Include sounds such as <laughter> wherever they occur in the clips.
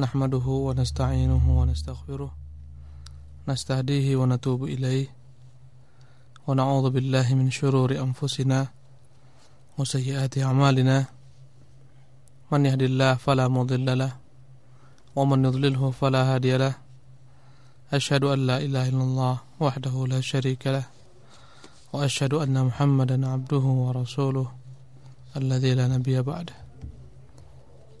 نحمده ونستعينه ونستغفره نستهديه ونتوب إليه ونعوذ بالله من شرور أنفسنا وسيئات أعمالنا. من يهد الله فلا مضل له ومن يضلله فلا هادي له. أشهد أن لا إله إلا الله وحده لا شريك له وأشهد أن محمدا عبده ورسوله الذي لا نبي بعده.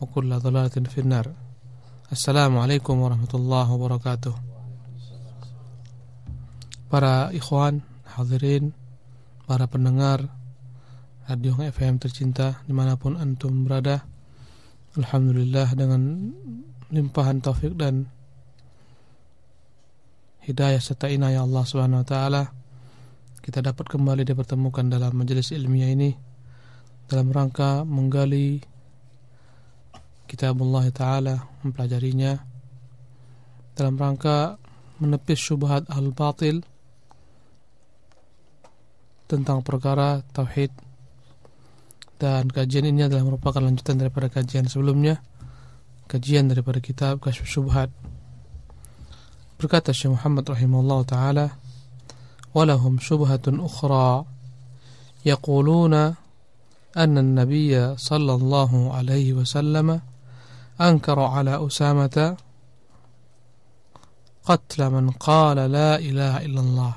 وكل ضلالة في النار السلام عليكم ورحمة الله وبركاته Para ikhwan, hadirin, para pendengar Radio FM tercinta dimanapun antum berada Alhamdulillah dengan limpahan taufik dan hidayah serta inayah Allah Subhanahu wa taala kita dapat kembali dipertemukan dalam majelis ilmiah ini dalam rangka menggali kitab Allah taala mempelajarinya. Dalam rangka menepis syubhat al batil tentang perkara tauhid. Dan kajian ini adalah merupakan lanjutan daripada kajian sebelumnya kajian daripada kitab Kasyf Syubhat. Berkata Syekh Muhammad rahimahullah taala walahum syubhatun ukhra yaquluna anna an-nabiy sallallahu alaihi wasallam ankara ala usamata قتل من قال لا إله إلا الله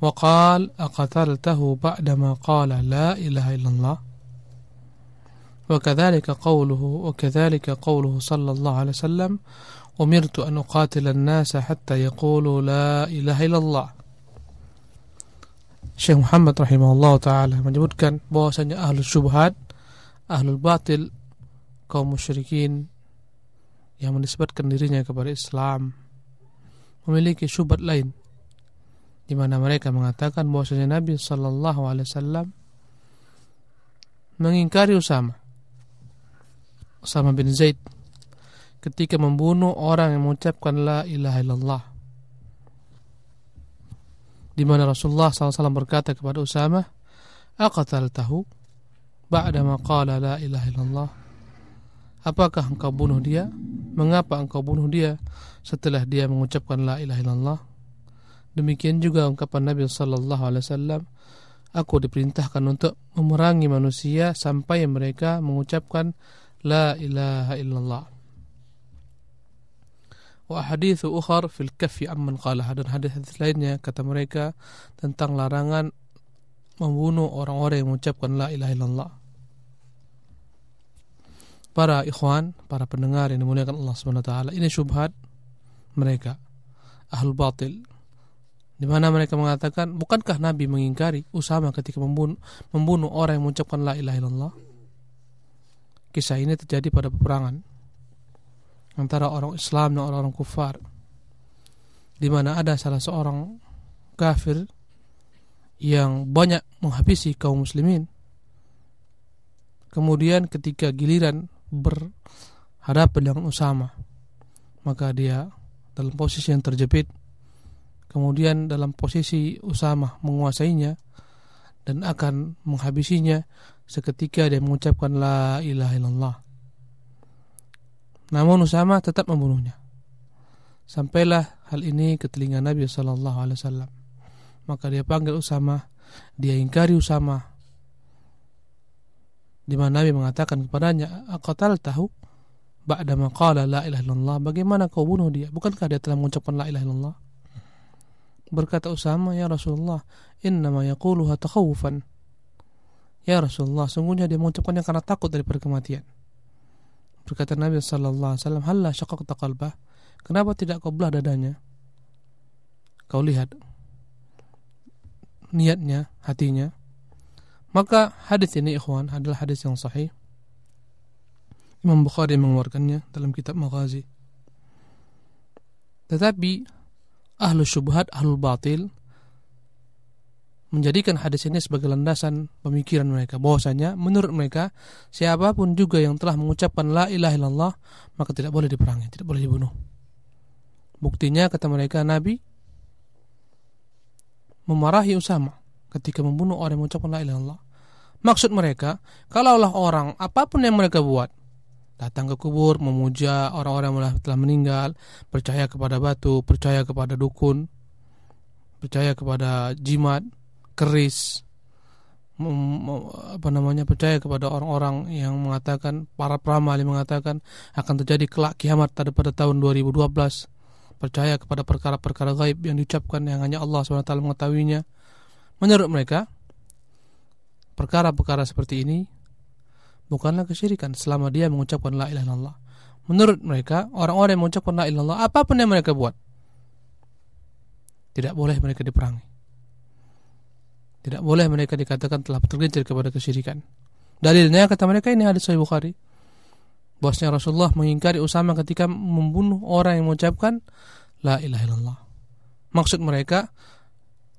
وقال أقتلته بعدما قال لا إله إلا الله. وكذلك قوله وكذلك قوله صلى الله عليه وسلم أمرت أن أقاتل الناس حتى يقولوا لا إله إلا الله. Syekh Muhammad rahimahullah taala menyebutkan bahwasanya ahlu syubhat, ahlu batil, kaum musyrikin yang menisbatkan dirinya kepada Islam memiliki syubhat lain di mana mereka mengatakan bahwasanya Nabi sallallahu alaihi wasallam mengingkari Usama Usama bin Zaid ketika membunuh orang yang mengucapkan la ilaha illallah di mana Rasulullah SAW berkata kepada Usama aqataltahu ba'dama qala la ilaha illallah apakah engkau bunuh dia? Mengapa engkau bunuh dia setelah dia mengucapkan la ilaha illallah? Demikian juga ungkapan Nabi sallallahu alaihi wasallam aku diperintahkan untuk memerangi manusia sampai mereka mengucapkan la ilaha illallah. Wa hadithu ukhar fil kaffi amman qalaha dan hadis-hadis lainnya kata mereka tentang larangan membunuh orang-orang yang mengucapkan la ilaha illallah para ikhwan para pendengar yang dimuliakan Allah Subhanahu wa taala ini syubhat mereka ahlul batil di mana mereka mengatakan bukankah Nabi mengingkari Usama ketika membunuh, membunuh orang yang mengucapkan la ilaha illallah? Kisah ini terjadi pada peperangan antara orang Islam dan orang-orang kufar di mana ada salah seorang kafir yang banyak menghabisi kaum muslimin. Kemudian ketika giliran berhadapan dengan Usama maka dia dalam posisi yang terjepit kemudian dalam posisi Usama menguasainya dan akan menghabisinya seketika dia mengucapkan la ilaha illallah namun Usama tetap membunuhnya. Sampailah hal ini ke telinga Nabi Sallallahu Alaihi Wasallam. Maka dia panggil Usama, dia ingkari Usama. Di mana Nabi mengatakan kepadanya, "Aqatal tahu ba'dama qala la ilaha illallah. Bagaimana kau bunuh dia? Bukankah dia telah mengucapkan la ilaha illallah? Berkata Usama ya Rasulullah innama yaquluha takhawufan. Ya Rasulullah sungguhnya dia mengucapkannya karena takut daripada kematian. Berkata Nabi sallallahu alaihi wasallam halla syaqaqta qalbah. Kenapa tidak kau belah dadanya? Kau lihat niatnya hatinya maka hadis ini ikhwan adalah hadis yang sahih Imam Bukhari mengeluarkannya dalam kitab Maghazi. Tetapi ahlu syubhat, ahlu batil menjadikan hadis ini sebagai landasan pemikiran mereka bahwasanya menurut mereka siapa pun juga yang telah mengucapkan la ilaha illallah maka tidak boleh diperangi, tidak boleh dibunuh. Buktinya kata mereka Nabi memarahi Usama ketika membunuh orang yang mengucapkan la ilaha illallah. Maksud mereka, kalaulah orang apa pun yang mereka buat datang ke kubur memuja orang-orang yang telah meninggal percaya kepada batu percaya kepada dukun percaya kepada jimat keris apa namanya percaya kepada orang-orang yang mengatakan para peramal yang mengatakan akan terjadi kelak kiamat pada tahun 2012 percaya kepada perkara-perkara gaib yang diucapkan yang hanya Allah SWT mengetahuinya. Menurut mereka perkara-perkara seperti ini bukanlah kesyirikan selama dia mengucapkan la ilaha illallah. Menurut mereka, orang-orang yang mengucapkan la ilaha illallah apa pun yang mereka buat tidak boleh mereka diperangi. Tidak boleh mereka dikatakan telah tergelincir kepada kesyirikan. Dalilnya kata mereka ini hadis Sahih Bukhari. Bosnya Rasulullah mengingkari Usama ketika membunuh orang yang mengucapkan la ilaha illallah. Maksud mereka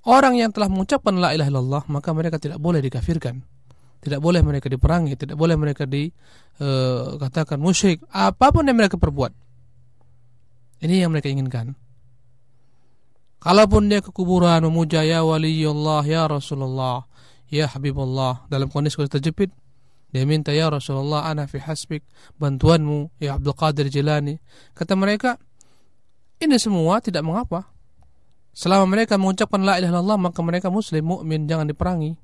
orang yang telah mengucapkan la ilaha illallah maka mereka tidak boleh dikafirkan tidak boleh mereka diperangi, tidak boleh mereka dikatakan eh, uh, musyrik, apa pun yang mereka perbuat. Ini yang mereka inginkan. Kalaupun dia ke kuburan memuja ya waliyullah, ya Rasulullah, ya Habibullah dalam kondisi terjepit, dia minta ya Rasulullah ana fi hasbik, bantuanmu ya Abdul Qadir Jilani. Kata mereka, ini semua tidak mengapa. Selama mereka mengucapkan la ilaha illallah maka mereka muslim, mukmin, jangan diperangi.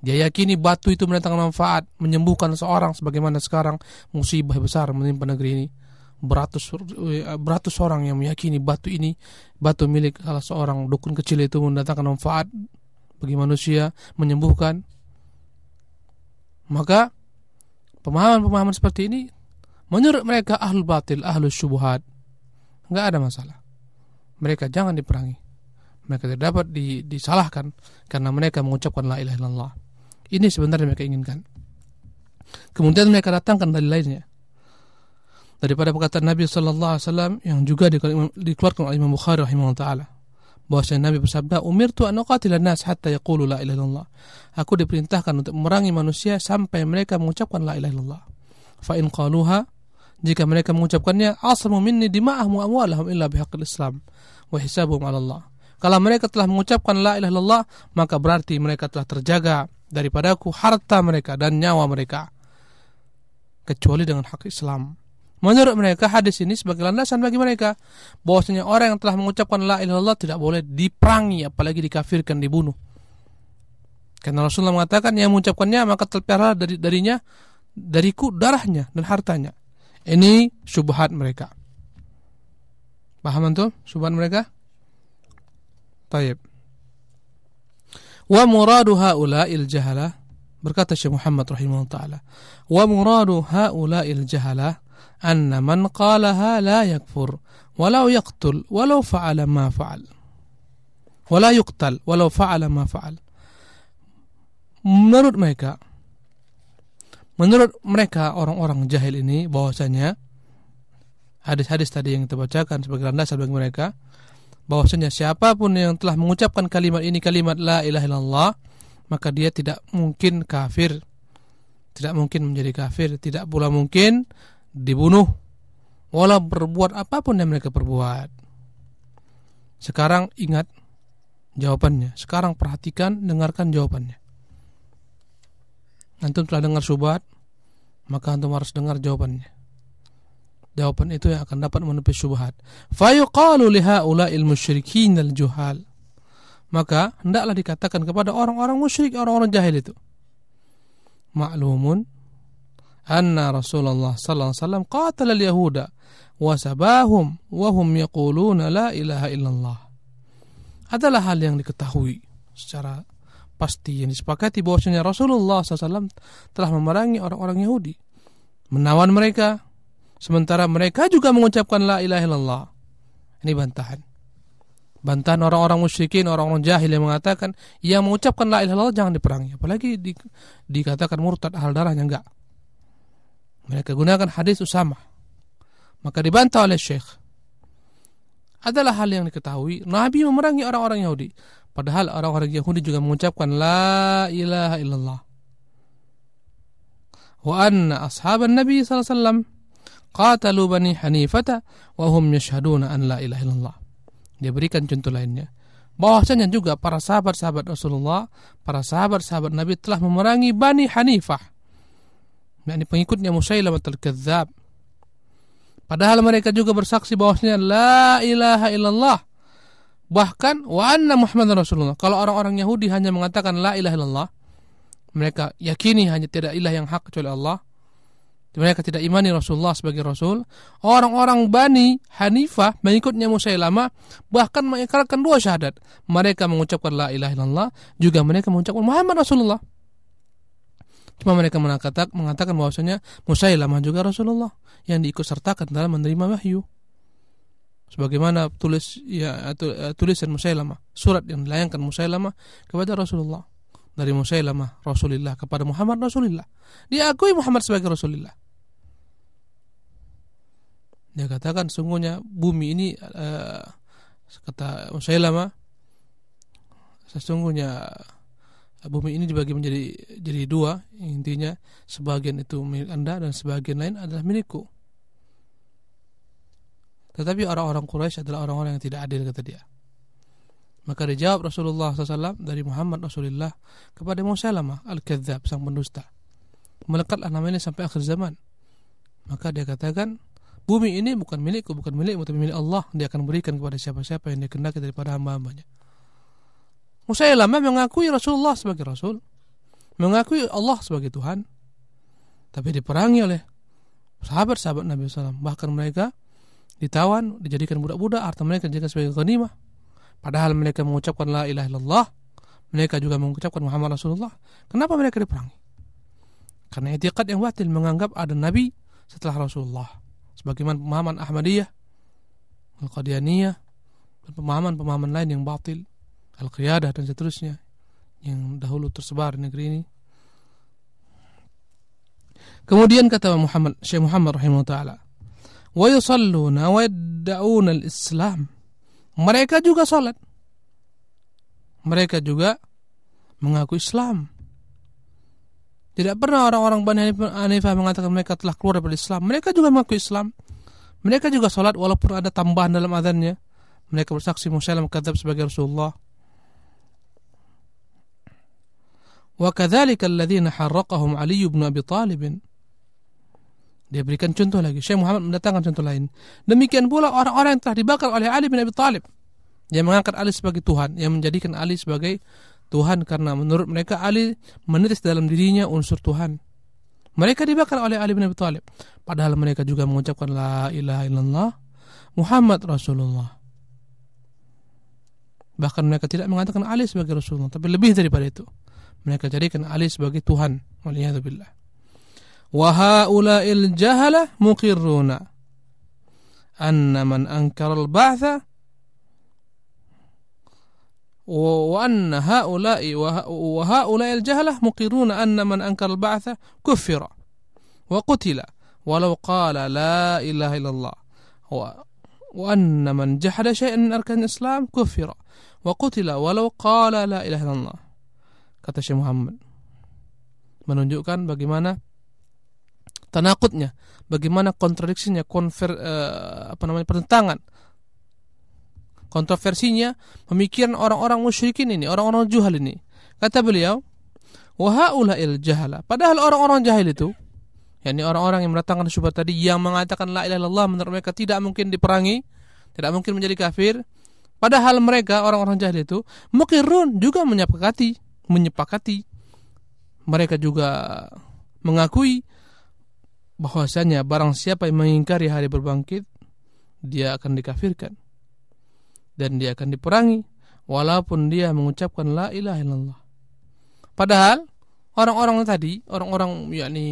Dia yakini batu itu mendatangkan manfaat, menyembuhkan seorang sebagaimana sekarang musibah besar menimpa negeri ini. Beratus beratus orang yang meyakini batu ini batu milik salah seorang dukun kecil itu mendatangkan manfaat bagi manusia, menyembuhkan. Maka pemahaman-pemahaman seperti ini menurut mereka ahlul batil, ahlul syubhat enggak ada masalah. Mereka jangan diperangi. Mereka tidak dapat disalahkan karena mereka mengucapkan la ilaha illallah. Ini sebenarnya mereka inginkan. Kemudian mereka datangkan dalil lainnya. Daripada perkataan Nabi sallallahu alaihi wasallam yang juga dikeluarkan oleh Imam Bukhari rahimahullah taala. Bahwasanya Nabi bersabda, "Umirtu an uqatila nas hatta yaqulu la ilaha illallah." Aku diperintahkan untuk memerangi manusia sampai mereka mengucapkan la ilaha illallah. Fa in qaluha jika mereka mengucapkannya, asamu minni dima'ahum wa amwalahum illa bihaqqil Islam wa hisabuhum 'ala Allah. Kalau mereka telah mengucapkan la ilaha illallah, maka berarti mereka telah terjaga daripadaku harta mereka dan nyawa mereka kecuali dengan hak Islam. Menurut mereka hadis ini sebagai landasan bagi mereka bahwasanya orang yang telah mengucapkan la ilaha illallah tidak boleh diperangi apalagi dikafirkan dibunuh. Karena Rasulullah mengatakan yang mengucapkannya maka terpelihara dari darinya dariku darahnya dan hartanya. Ini subhat mereka. Paham antum? Subhat mereka? Taib. Wa muradu haula'il jahalah berkata Syekh Muhammad rahimahullah taala wa muradu haula'il jahalah anna man qalaha la yakfur walau yaqtul walau fa'ala ma fa'al wala yuqtal walau fa'ala ma fa'al menurut mereka menurut mereka orang-orang jahil ini bahwasanya hadis-hadis tadi yang kita bacakan sebagai landasan bagi mereka bahwasanya siapa pun yang telah mengucapkan kalimat ini kalimat la ilaha illallah maka dia tidak mungkin kafir. Tidak mungkin menjadi kafir. Tidak pula mungkin dibunuh. Walau berbuat apa pun yang mereka perbuat. Sekarang ingat jawabannya. Sekarang perhatikan dengarkan jawabannya antum telah dengar subat maka antum harus dengar jawabannya Jawaban itu yang akan dapat menepis syubhat. Fayuqalu lihaula'il musyrikin al-juhal. Maka hendaklah dikatakan kepada orang-orang musyrik, orang-orang jahil itu. Ma'lumun anna Rasulullah sallallahu alaihi wasallam qatala al-yahuda wa sabahum wa hum yaquluna la ilaha illallah. Adalah hal yang diketahui secara pasti yang disepakati bahwasanya Rasulullah SAW telah memerangi orang-orang Yahudi, menawan mereka, sementara mereka juga mengucapkan la ilaha illallah. Ini bantahan. Bantahan orang-orang musyrikin, orang-orang jahil yang mengatakan yang mengucapkan la ilaha illallah jangan diperangi, apalagi di, dikatakan murtad hal darahnya enggak. Mereka gunakan hadis Usama. Maka dibantah oleh Syekh. Adalah hal yang diketahui Nabi memerangi orang-orang Yahudi. Padahal orang-orang Yahudi juga mengucapkan la ilaha illallah. Wa anna ashaban Nabi wasallam qatalu bani Hanifata wa hum yashhaduna an la ilaha illallah. Dia berikan contoh lainnya. Bahwasanya juga para sahabat-sahabat Rasulullah, para sahabat-sahabat Nabi telah memerangi Bani Hanifah. yakni pengikutnya Musailamah al-Kadzab. Padahal mereka juga bersaksi bahwasanya la ilaha illallah. Bahkan wa anna Muhammad Rasulullah. Kalau orang-orang Yahudi hanya mengatakan la ilaha illallah, mereka yakini hanya tidak ilah yang hak kecuali Allah mereka tidak imani Rasulullah sebagai Rasul. Orang-orang Bani Hanifah mengikutnya Musailamah bahkan mengikrarkan dua syahadat. Mereka mengucapkan la ilaha illallah, juga mereka mengucapkan Muhammad Rasulullah. Cuma mereka mengatakan, mengatakan bahwasanya Musailamah juga Rasulullah yang diikut sertakan dalam menerima wahyu. Sebagaimana tulis ya uh, tulisan Musailamah, surat yang dilayangkan Musailamah kepada Rasulullah dari Musailamah Rasulullah kepada Muhammad Rasulullah. Diakui Muhammad sebagai Rasulullah. Dia katakan sungguhnya bumi ini uh, kata Musailamah sesungguhnya bumi ini dibagi menjadi jadi dua intinya sebagian itu milik anda dan sebagian lain adalah milikku tetapi orang-orang Quraisy adalah orang-orang yang tidak adil kata dia maka dijawab Rasulullah SAW dari Muhammad Rasulullah kepada Musailamah al-Kadzab sang pendusta melekatlah namanya sampai akhir zaman maka dia katakan Bumi ini bukan milikku, bukan milikmu, tapi milik Allah. Dia akan berikan kepada siapa-siapa yang dia kendaki daripada hamba-hambanya. Musailamah mengakui Rasulullah sebagai Rasul. Mengakui Allah sebagai Tuhan. Tapi diperangi oleh sahabat-sahabat Nabi SAW. Bahkan mereka ditawan, dijadikan budak-budak, harta mereka dijadikan sebagai ghanimah. Padahal mereka mengucapkan la ilaha illallah. Mereka juga mengucapkan Muhammad Rasulullah. Kenapa mereka diperangi? Karena etikat yang batil menganggap ada Nabi setelah Rasulullah sebagaimana pemahaman Ahmadiyah, Al-Qadianiyah, dan pemahaman-pemahaman lain yang batil, Al-Qiyadah dan seterusnya yang dahulu tersebar di negeri ini. Kemudian kata Muhammad Syekh Muhammad rahimahullah taala, "Wa yusalluna wa yadda'una al-Islam." Mereka juga salat. Mereka juga mengaku Islam. Tidak pernah orang-orang Bani Hanifah mengatakan mereka telah keluar dari Islam. Mereka juga mengaku Islam. Mereka juga sholat walaupun ada tambahan dalam adhannya. Mereka bersaksi Musailam kadzab sebagai Rasulullah. Kadzalika alladziina harraqahum Ali bin Abi Thalib. Dia berikan contoh lagi. Syekh Muhammad mendatangkan contoh lain. Demikian pula orang-orang yang telah dibakar oleh Ali bin Abi Thalib. Yang mengangkat Ali sebagai Tuhan, yang menjadikan Ali sebagai Tuhan karena menurut mereka Ali menetes dalam dirinya unsur Tuhan. Mereka dibakar oleh Ali bin Abi Thalib. Padahal mereka juga mengucapkan la ilaha illallah Muhammad Rasulullah. Bahkan mereka tidak mengatakan Ali sebagai Rasulullah, tapi lebih daripada itu. Mereka jadikan Ali sebagai Tuhan. Waliyadzubillah. Haula'il jahala muqirruna anna man ankara al-ba'tha وأن هؤلاء وهؤلاء الجهلة مقرون أن من أنكر البعث كفر وقتل ولو قال لا إله إلا الله وأن من جحد شيئا من أركان الإسلام كفر وقتل ولو قال لا إله إلا الله. Kata Syekh Muhammad menunjukkan bagaimana tanakutnya bagaimana kontradiksinya konfer uh, apa namanya pertentangan kontroversinya pemikiran orang-orang musyrikin ini, orang-orang juhal ini. Kata beliau, il jahala. Padahal orang-orang jahil itu, yakni orang-orang yang mendatangkan syubhat tadi yang mengatakan la ilaha illallah menurut mereka tidak mungkin diperangi, tidak mungkin menjadi kafir. Padahal mereka orang-orang jahil itu mukirun juga menyepakati, menyepakati. Mereka juga mengakui bahwasanya barang siapa yang mengingkari hari berbangkit dia akan dikafirkan dan dia akan diperangi walaupun dia mengucapkan la ilaha illallah. Padahal orang-orang tadi, orang-orang yakni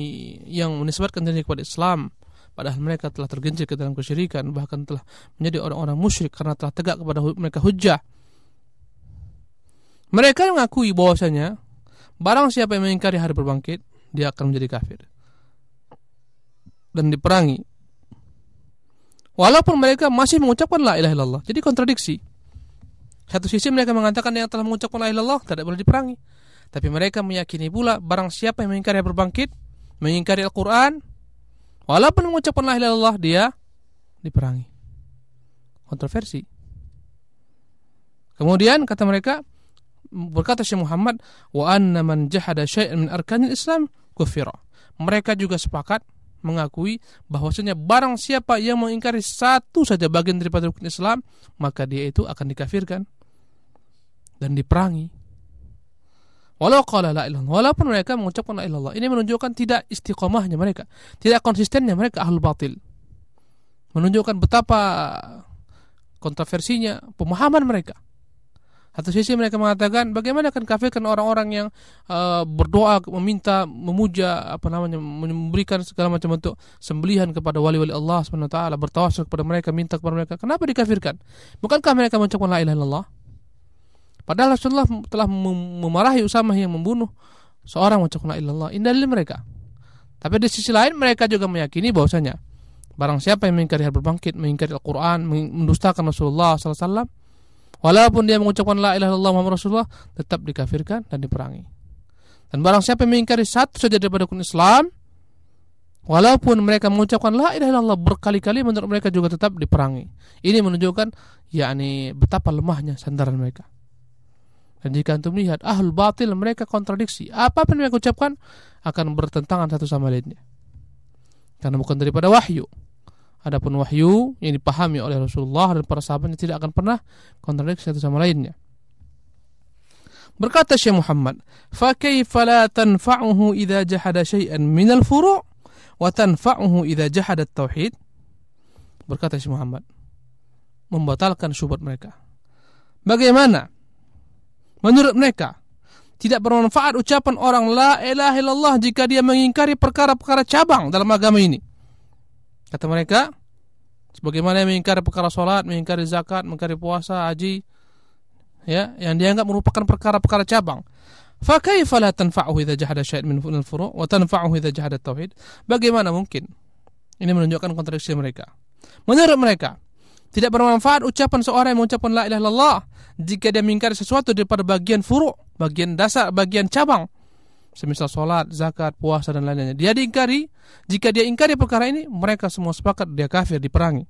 yang menisbatkan diri kepada Islam, padahal mereka telah tergencet ke dalam kesyirikan, bahkan telah menjadi orang-orang musyrik karena telah tegak kepada mereka hujjah. Mereka mengakui bahwasanya barang siapa yang mengingkari hari berbangkit, dia akan menjadi kafir dan diperangi. Walaupun mereka masih mengucapkan la ilaha illallah. Jadi kontradiksi. Satu sisi mereka mengatakan yang telah mengucapkan la ilaha illallah tidak boleh diperangi. Tapi mereka meyakini pula barang siapa yang mengingkari berbangkit, mengingkari Al-Quran, walaupun mengucapkan la ilaha illallah, dia diperangi. Kontroversi. Kemudian kata mereka, berkata Syekh Muhammad, wa anna man jahada syai'an min arkanil Islam kufira. Mereka juga sepakat mengakui bahwasanya barang siapa yang mengingkari satu saja bagian daripada rukun Islam, maka dia itu akan dikafirkan dan diperangi. Walau qala la ilaha walaupun mereka mengucapkan la ilaha ini menunjukkan tidak istiqomahnya mereka, tidak konsistennya mereka ahlul batil. Menunjukkan betapa kontroversinya pemahaman mereka. Satu sisi mereka mengatakan bagaimana akan kafirkan orang-orang yang uh, berdoa meminta memuja apa namanya memberikan segala macam bentuk sembelihan kepada wali-wali Allah Subhanahu wa taala bertawasul kepada mereka minta kepada mereka. Kenapa dikafirkan? Bukankah mereka mengucapkan la ilaha illallah? Padahal Rasulullah telah memarahi Usamah yang membunuh seorang mengucapkan la ilaha illallah. Ini mereka. Tapi di sisi lain mereka juga meyakini bahwasanya barang siapa yang mengingkari hal berbangkit mengingkari Al-Qur'an mendustakan Rasulullah sallallahu alaihi wasallam Walaupun dia mengucapkan la ilaha illallah Muhammad Rasulullah tetap dikafirkan dan diperangi. Dan barang siapa yang mengingkari satu saja daripada rukun Islam walaupun mereka mengucapkan la ilaha illallah berkali-kali menurut mereka juga tetap diperangi. Ini menunjukkan yakni betapa lemahnya sandaran mereka. Dan jika antum melihat ahlul batil mereka kontradiksi. Apa pun yang mereka ucapkan akan bertentangan satu sama lainnya. Karena bukan daripada wahyu. Adapun wahyu yang dipahami oleh Rasulullah dan para sahabatnya tidak akan pernah kontradiksi satu sama lainnya. Berkata Syekh Muhammad, "Fa kaifa la tanfa'uhu idza jahada syai'an min al-furu' wa tanfa'uhu idza jahada tauhid?" Berkata Syekh Muhammad, membatalkan syubhat mereka. Bagaimana menurut mereka tidak bermanfaat ucapan orang la ilaha illallah jika dia mengingkari perkara-perkara cabang dalam agama ini? Kata mereka, sebagaimana mengingkari perkara sholat, mengingkari zakat, mengingkari puasa, haji, ya, yang dianggap merupakan perkara-perkara cabang. La tanfa'uhu idza jahada syai'an min al-furu' wa tanfa'uhu idza jahada tauhid? Bagaimana mungkin? Ini menunjukkan kontradiksi mereka. Menurut mereka, tidak bermanfaat ucapan seorang yang mengucapkan la ilaha illallah jika dia mengingkari sesuatu daripada bagian furu', bagian dasar, bagian cabang semisal sholat, zakat, puasa dan lainnya. Dia diingkari, jika dia ingkari perkara ini, mereka semua sepakat dia kafir, diperangi.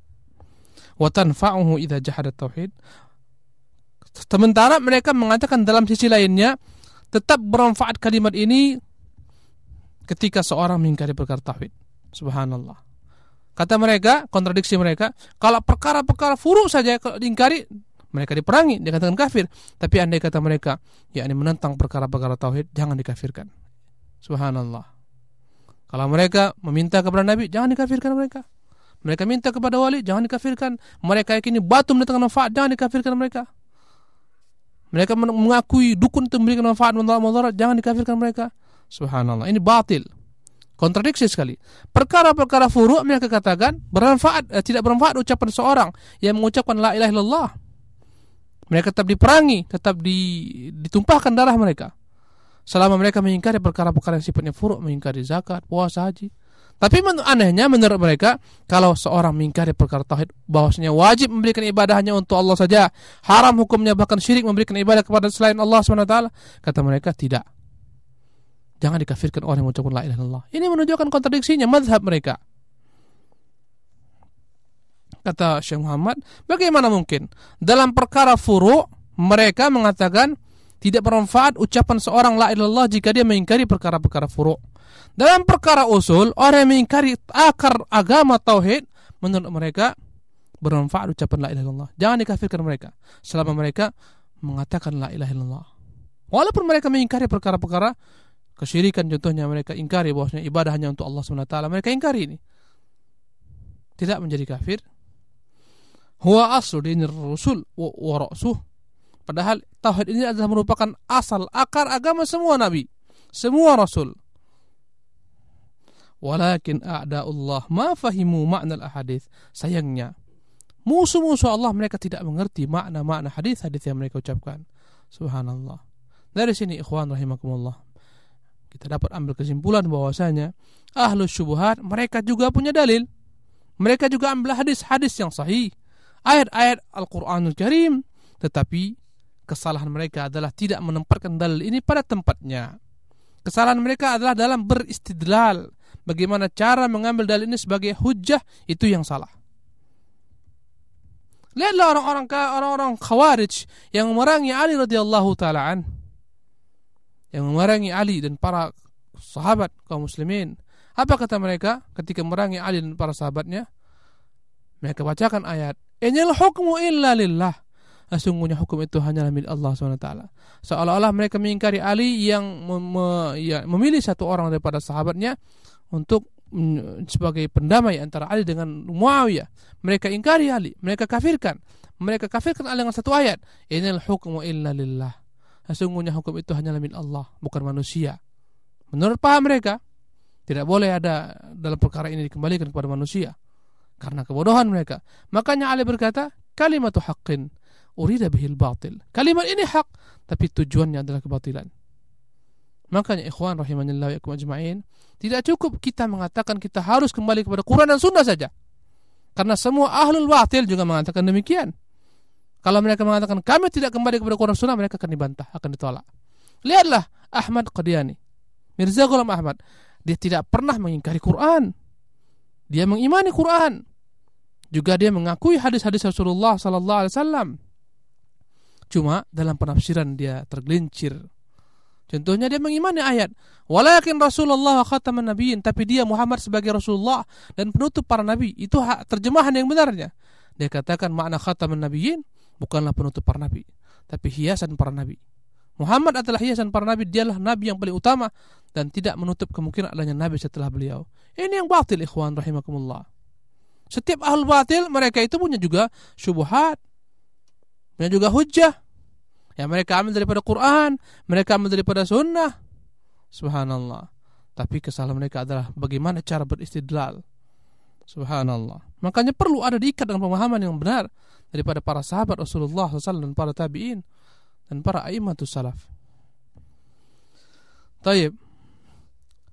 Wa tanfa'uhu idza jahadat tauhid. Sementara mereka mengatakan dalam sisi lainnya tetap bermanfaat kalimat ini ketika seorang mengingkari perkara tauhid. Subhanallah. Kata mereka, kontradiksi mereka, kalau perkara-perkara furu saja kalau diingkari mereka diperangi, dikatakan kafir. Tapi andai kata mereka, yakni menentang perkara-perkara tauhid, jangan dikafirkan. Subhanallah. Kalau mereka meminta kepada Nabi, jangan dikafirkan mereka. Mereka minta kepada wali, jangan dikafirkan. Mereka yakini batu mendatangkan manfaat, jangan dikafirkan mereka. Mereka mengakui dukun itu memberikan manfaat mudarat, jangan dikafirkan mereka. Subhanallah. Ini batil. Kontradiksi sekali. Perkara-perkara furu' mereka katakan bermanfaat, eh, tidak bermanfaat ucapan seorang yang mengucapkan la ilaha illallah mereka tetap diperangi, tetap di, ditumpahkan darah mereka. Selama mereka mengingkari perkara-perkara yang sifatnya furuk, mengingkari zakat, puasa, haji. Tapi men anehnya menurut mereka, kalau seorang mengingkari perkara tauhid, bahwasanya wajib memberikan ibadahnya untuk Allah saja, haram hukumnya bahkan syirik memberikan ibadah kepada selain Allah SWT, kata mereka tidak. Jangan dikafirkan orang yang mengucapkan la ilaha illallah. Ini menunjukkan kontradiksinya madhab mereka. Kata Syekh Muhammad, bagaimana mungkin? Dalam perkara furu, mereka mengatakan tidak bermanfaat ucapan seorang la ilallah jika dia mengingkari perkara-perkara furu. Dalam perkara usul, orang yang mengingkari akar agama tauhid, menurut mereka bermanfaat ucapan la ilaha. Jangan dikafirkan mereka selama mereka mengatakan la ilaha. Walaupun mereka mengingkari perkara-perkara Kesyirikan contohnya mereka ingkari bahwasanya ibadah hanya untuk Allah SWT. Mereka ingkari ini. Tidak menjadi kafir. Huwa aslu dinir rusul wa, wa. Padahal tauhid ini adalah merupakan asal akar agama semua nabi, semua rasul. Walakin a'da'ullah ma fahimu makna al-ahadith. Sayangnya, musuh-musuh Allah mereka tidak mengerti makna-makna hadis-hadis yang mereka ucapkan. Subhanallah. Dari sini ikhwan rahimakumullah. Kita dapat ambil kesimpulan bahwasanya ahlu syubhat mereka juga punya dalil. Mereka juga ambil hadis-hadis yang sahih. Ayat-ayat Al-Quranul Karim. Tetapi kesalahan mereka adalah tidak menempatkan dalil ini pada tempatnya. Kesalahan mereka adalah dalam beristidlal, bagaimana cara mengambil dalil ini sebagai hujah itu yang salah. Lihatlah orang-orang orang-orang Khawarij yang memerangi Ali radhiyallahu taalaan. Yang memerangi Ali dan para sahabat kaum muslimin. Apa kata mereka ketika memerangi Ali dan para sahabatnya? Mereka bacakan ayat, "Inil hukmu illa lillah." Sesungguhnya hukum itu hanyalah milik Allah SWT. Seolah-olah mereka mengingkari Ali yang mem ya, memilih satu orang daripada sahabatnya untuk sebagai pendamai antara Ali dengan Muawiyah. Mereka ingkari Ali, mereka kafirkan. Mereka kafirkan Ali dengan satu ayat. Inil hukmu illa lillah. Sesungguhnya hukum itu hanyalah milik Allah, bukan manusia. Menurut paham mereka, tidak boleh ada dalam perkara ini dikembalikan kepada manusia. Karena kebodohan mereka. Makanya Ali berkata, kalimatu haqqin urida bihil batil. Kalimat ini hak, tapi tujuannya adalah kebatilan. Makanya ikhwan rahimanillah ya ajma'in, tidak cukup kita mengatakan kita harus kembali kepada Quran dan Sunnah saja. Karena semua ahlul batil juga mengatakan demikian. Kalau mereka mengatakan kami tidak kembali kepada Quran dan Sunnah, mereka akan dibantah, akan ditolak. Lihatlah Ahmad Qadiani, Mirza Ghulam Ahmad, dia tidak pernah mengingkari Quran. Dia mengimani Quran. Juga dia mengakui hadis-hadis Rasulullah sallallahu alaihi wasallam. Cuma dalam penafsiran dia tergelincir Contohnya dia mengimani ayat, walakin Rasulullah khataman nabiyyin, tapi dia Muhammad sebagai Rasulullah dan penutup para nabi. Itu hak terjemahan yang benarnya. Dia katakan makna khataman nabiyyin bukanlah penutup para nabi, tapi hiasan para nabi. Muhammad adalah hiasan para nabi, dialah nabi yang paling utama dan tidak menutup kemungkinan adanya nabi setelah beliau. Ini yang batil ikhwan rahimakumullah. Setiap ahli batil mereka itu punya juga syubhat, punya juga hujah yang mereka ambil daripada Quran, mereka ambil daripada sunnah. Subhanallah. Tapi kesalahan mereka adalah bagaimana cara beristidlal. Subhanallah. Makanya perlu ada diikat dengan pemahaman yang benar daripada para sahabat Rasulullah SAW dan para tabi'in dan para aimatus salaf. Taib.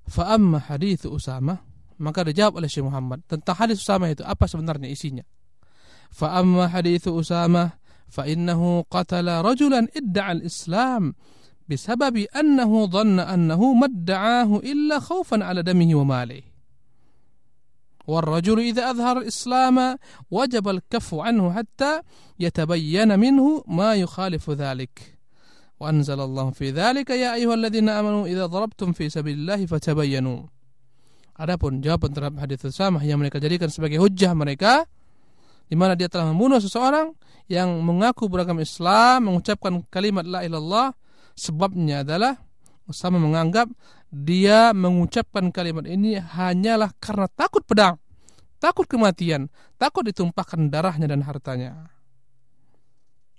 Fa'amma hadith Usama maka dijawab oleh Syekh Muhammad tentang hadis Usama itu apa sebenarnya isinya. Fa'amma hadith Usama فإنه قتل رجلا ادعى الإسلام بسبب أنه ظن أنه ما ادعاه إلا خوفا على دمه وماله والرجل إذا أظهر الإسلام وجب الكف عنه حتى يتبين منه ما يخالف ذلك وأنزل الله في ذلك يا أيها الذين آمنوا إذا ضربتم في سبيل الله فتبينوا Adapun jawaban terhadap hadis sama yang mereka jadikan sebagai hujah mereka di mana dia telah membunuh seseorang yang mengaku beragama Islam, mengucapkan kalimat la ilallah, sebabnya adalah sama menganggap dia mengucapkan kalimat ini hanyalah karena takut pedang, takut kematian, takut ditumpahkan darahnya dan hartanya.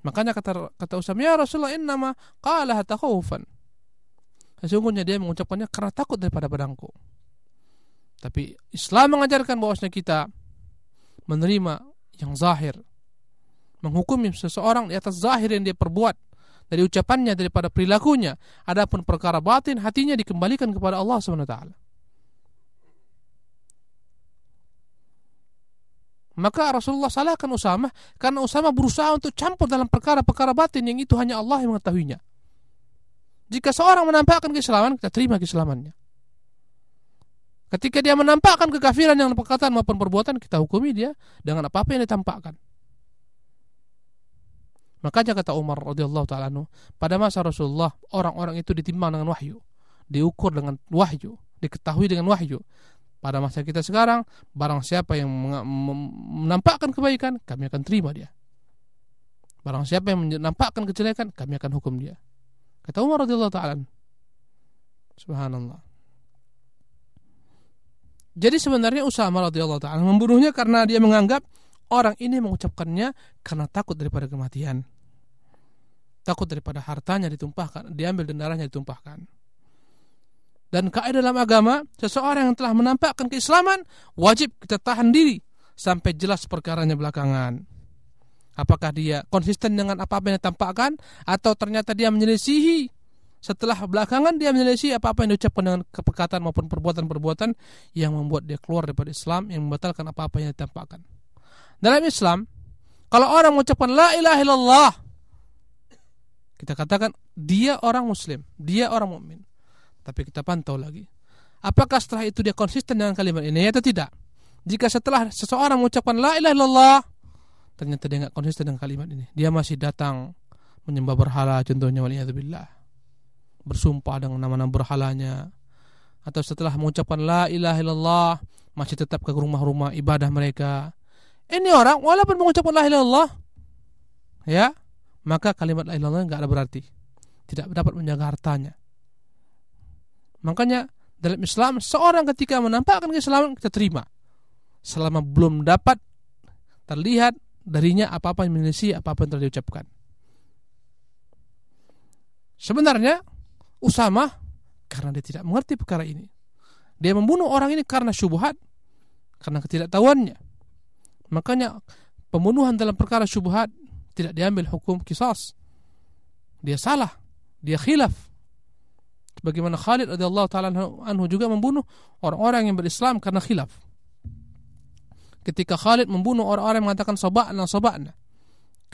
Makanya kata kata Usam, ya Rasulullah innama qala takhawufan. Sesungguhnya dia mengucapkannya karena takut daripada pedangku. Tapi Islam mengajarkan bahwasanya kita menerima yang zahir, menghukumi seseorang di atas zahir yang dia perbuat dari ucapannya daripada perilakunya. Adapun perkara batin hatinya dikembalikan kepada Allah SWT maka Rasulullah salahkan Usama karena Usama berusaha untuk campur dalam perkara-perkara batin yang itu hanya Allah yang mengetahuinya. Jika seorang menampakkan keislaman kita terima keislamannya. Ketika dia menampakkan kekafiran yang perkataan maupun perbuatan kita hukumi dia dengan apa-apa yang ditampakkan Makanya kata Umar radhiyallahu taala pada masa Rasulullah orang-orang itu ditimbang dengan wahyu, diukur dengan wahyu, diketahui dengan wahyu. Pada masa kita sekarang, barang siapa yang menampakkan kebaikan, kami akan terima dia. Barang siapa yang menampakkan kejelekan, kami akan hukum dia. Kata Umar radhiyallahu taala. Subhanallah. Jadi sebenarnya Usama radhiyallahu taala membunuhnya karena dia menganggap orang ini mengucapkannya karena takut daripada kematian. Takut daripada hartanya ditumpahkan, diambil dan darahnya ditumpahkan. Dan kaidah dalam agama, seseorang yang telah menampakkan keislaman wajib kita tahan diri sampai jelas perkaranya belakangan. Apakah dia konsisten dengan apa-apa yang ditampakkan atau ternyata dia menyelisihi setelah belakangan dia menyelesaikan apa-apa yang diucapkan dengan kepekatan maupun perbuatan-perbuatan yang membuat dia keluar daripada Islam yang membatalkan apa-apa yang ditampakkan. Dalam Islam, kalau orang mengucapkan la ilaha illallah, kita katakan dia orang muslim, dia orang mukmin. Tapi kita pantau lagi. Apakah setelah itu dia konsisten dengan kalimat ini atau tidak? Jika setelah seseorang mengucapkan la ilaha illallah, ternyata dia nggak konsisten dengan kalimat ini. Dia masih datang menyembah berhala contohnya waliyadzubillah bersumpah dengan nama-nama berhalanya atau setelah mengucapkan la ilaha illallah masih tetap ke rumah-rumah ibadah mereka. Ini orang walaupun mengucapkan la ilaha illallah ya, maka kalimat la ilaha enggak ada berarti. Tidak dapat menjaga hartanya. Makanya dalam Islam seorang ketika menampakkan keislaman kita terima selama belum dapat terlihat darinya apa-apa yang menyelisih apa-apa yang telah diucapkan. Sebenarnya Usama karena dia tidak mengerti perkara ini. Dia membunuh orang ini karena syubhat, karena ketidaktahuannya. Makanya pembunuhan dalam perkara syubhat tidak diambil hukum kisas. Dia salah, dia khilaf. Bagaimana Khalid radhiyallahu taala anhu juga membunuh orang-orang yang berislam karena khilaf. Ketika Khalid membunuh orang-orang yang mengatakan soba'na soba'na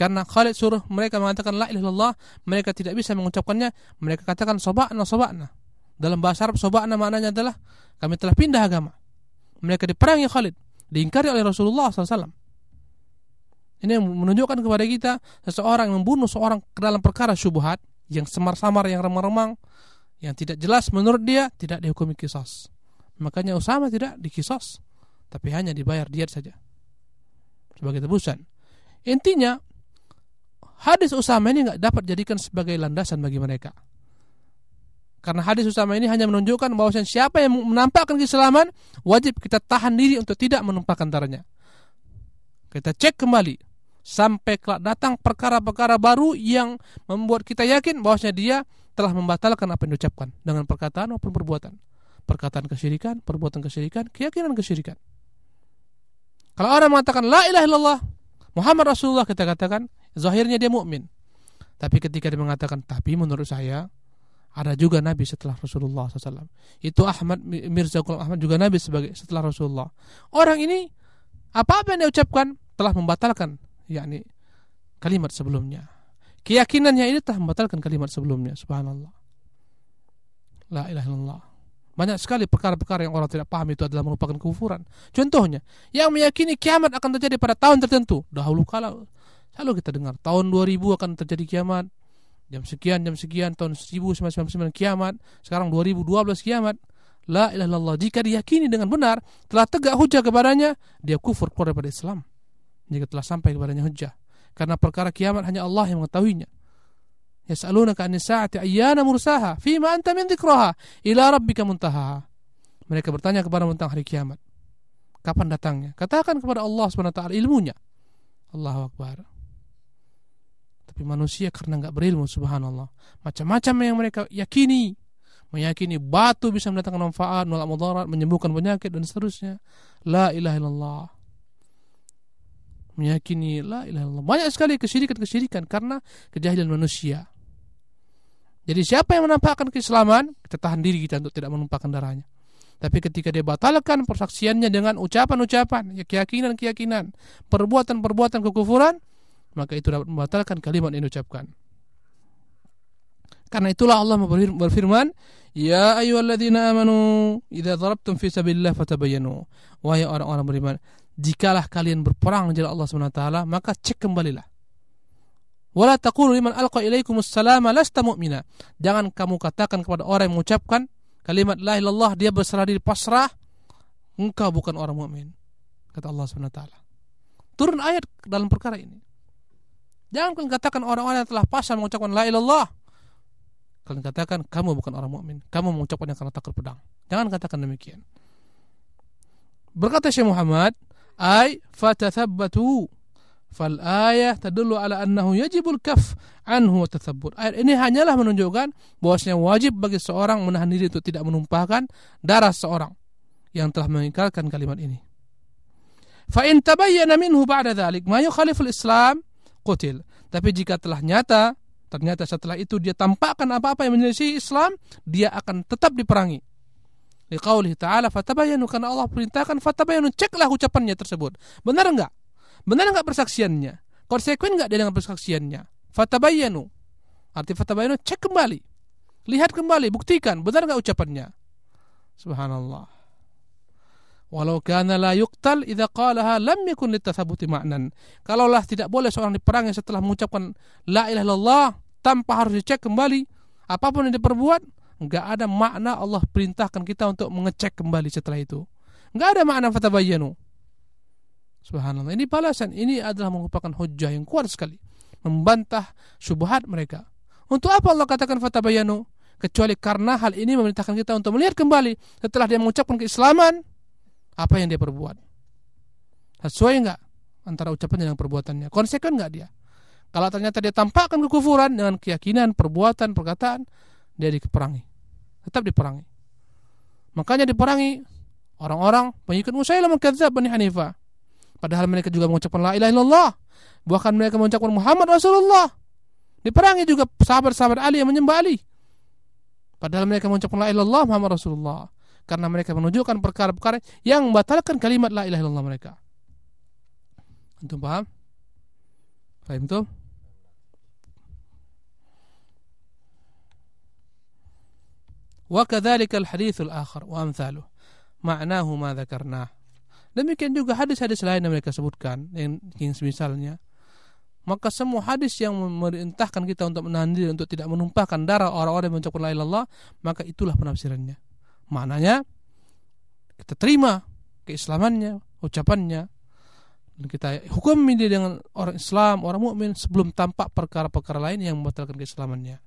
karena Khalid suruh mereka mengatakan la ilaha illallah, mereka tidak bisa mengucapkannya, mereka katakan soba'na soba'na. Dalam bahasa Arab soba'na maknanya adalah kami telah pindah agama. Mereka diperangi Khalid, diingkari oleh Rasulullah SAW. Ini menunjukkan kepada kita seseorang yang membunuh seorang ke dalam perkara syubhat yang semar-samar, yang remang-remang, yang tidak jelas menurut dia tidak dihukumi kisos. Makanya Usama tidak dikisos, tapi hanya dibayar diat saja sebagai tebusan. Intinya hadis Usama ini nggak dapat jadikan sebagai landasan bagi mereka. Karena hadis Usama ini hanya menunjukkan bahwa siapa yang menampakkan keislaman wajib kita tahan diri untuk tidak menumpahkan darahnya. Kita cek kembali sampai datang perkara-perkara baru yang membuat kita yakin bahwasanya dia telah membatalkan apa yang diucapkan dengan perkataan maupun perbuatan. Perkataan kesyirikan, perbuatan kesyirikan, keyakinan kesyirikan. Kalau orang mengatakan la ilaha illallah Muhammad Rasulullah kita katakan Zahirnya dia mukmin. Tapi ketika dia mengatakan, tapi menurut saya ada juga Nabi setelah Rasulullah SAW. Itu Ahmad Mirza Ahmad juga Nabi sebagai setelah Rasulullah. Orang ini apa-apa yang dia ucapkan telah membatalkan yakni kalimat sebelumnya. Keyakinannya ini telah membatalkan kalimat sebelumnya. Subhanallah. La ilaha illallah. Banyak sekali perkara-perkara yang orang tidak paham itu adalah merupakan kekufuran. Contohnya, yang meyakini kiamat akan terjadi pada tahun tertentu. Dahulu kala Selalu kita dengar tahun 2000 akan terjadi kiamat. Jam sekian, jam sekian, tahun 1999 kiamat. Sekarang 2012 kiamat. La ilaha illallah. Jika diyakini dengan benar, telah tegak hujah kepadanya, dia kufur daripada Islam. Jika telah sampai kepadanya hujah. Karena perkara kiamat hanya Allah yang mengetahuinya. Yas'alunaka anis sa'ati ayyana mursaha fima anta min dzikraha ila rabbika muntaha. Mereka bertanya kepada tentang hari kiamat. Kapan datangnya? Katakan kepada Allah SWT ilmunya. Allahu Akbar. Tapi manusia karena nggak berilmu subhanallah. Macam-macam yang mereka yakini. Meyakini batu bisa mendatangkan manfaat, nolak mudarat, menyembuhkan penyakit dan seterusnya. La ilaha illallah. Meyakini la ilaha illallah. Banyak sekali kesyirikan-kesyirikan karena kejahilan manusia. Jadi siapa yang menampakkan keislaman, kita tahan diri kita untuk tidak menumpahkan darahnya. Tapi ketika dia batalkan persaksiannya dengan ucapan-ucapan, ya keyakinan-keyakinan, perbuatan-perbuatan kekufuran, maka itu dapat membatalkan kalimat yang diucapkan. Karena itulah Allah berfirman, "Ya ayyuhalladzina amanu, idza darabtum fi sabilillah fatabayyanu." Wahai orang-orang beriman, jikalah kalian berperang jalan Allah taala, maka cek kembalilah. Wala taqulu liman alqa ilaikumus salama lasta mu'mina. Jangan kamu katakan kepada orang yang mengucapkan kalimat la ilallah dia berserah diri pasrah, engkau bukan orang mukmin. Kata Allah taala. Turun ayat dalam perkara ini. Jangan kalian katakan orang-orang yang telah pasal mengucapkan la ilallah. kalian katakan kamu bukan orang mukmin. Kamu mengucapkannya karena takut pedang. Jangan katakan demikian. Berkata Syekh Muhammad, "Ai fatathabbatu." Fal ayah tadullu ala annahu yajibul kaf anhu tathabbut. Ayat ini hanyalah menunjukkan bahwasanya wajib bagi seorang menahan diri untuk tidak menumpahkan darah seorang yang telah mengingkarkan kalimat ini. Fa in tabayyana minhu ba'da dzalik ma yukhaliful Islam qutil. Tapi jika telah nyata ternyata setelah itu dia tampakkan apa-apa yang menyelisih Islam, dia akan tetap diperangi. Liqaulihi ta'ala fatabayyanu karena Allah perintahkan fatabayyanu ceklah ucapannya tersebut. Benar enggak? Benar enggak persaksiannya? Konsekuen enggak dia dengan persaksiannya? Fatabayyanu. Arti fatabayyanu cek kembali. Lihat kembali, buktikan benar enggak ucapannya. Subhanallah. Walau kana la yuqtal idza qalaha lam yakun litathabuti ma'nan. Kalaulah tidak boleh seorang diperangi setelah mengucapkan la ilaha illallah tanpa harus dicek kembali apa pun yang diperbuat, enggak ada makna Allah perintahkan kita untuk mengecek kembali setelah itu. Enggak ada makna fatabayyanu. Subhanallah. Ini balasan. Ini adalah merupakan hujah yang kuat sekali. Membantah syubhat mereka. Untuk apa Allah katakan fatabayyanu? Kecuali karena hal ini memerintahkan kita untuk melihat kembali setelah dia mengucapkan keislaman, apa yang dia perbuat. Sesuai enggak antara ucapannya dan perbuatannya? Konsekuen enggak dia? Kalau ternyata dia tampakkan kekufuran dengan keyakinan, perbuatan, perkataan, dia diperangi. Tetap diperangi. Makanya diperangi orang-orang pengikut Musailamah kadzab Bani Hanifah. Padahal mereka juga mengucapkan la ilaha illallah. Bahkan mereka mengucapkan Muhammad Rasulullah. Diperangi juga sahabat-sahabat Ali yang menyembah Ali. Padahal mereka mengucapkan la ilaha illallah Muhammad Rasulullah karena mereka menunjukkan perkara-perkara yang membatalkan kalimat la ilaha illallah mereka. Antum paham? Paham tuh? وكذلك الحديث الآخر وأمثاله معناه ما ذكرناه demikian juga hadis-hadis lain yang mereka sebutkan yang, yang semisalnya maka semua hadis yang memerintahkan kita untuk menahan diri untuk tidak menumpahkan darah orang-orang yang mengucapkan la ilallah maka itulah penafsirannya Maknanya kita terima keislamannya, ucapannya, dan kita hukum dia dengan orang Islam, orang mukmin sebelum tampak perkara-perkara lain yang membatalkan keislamannya.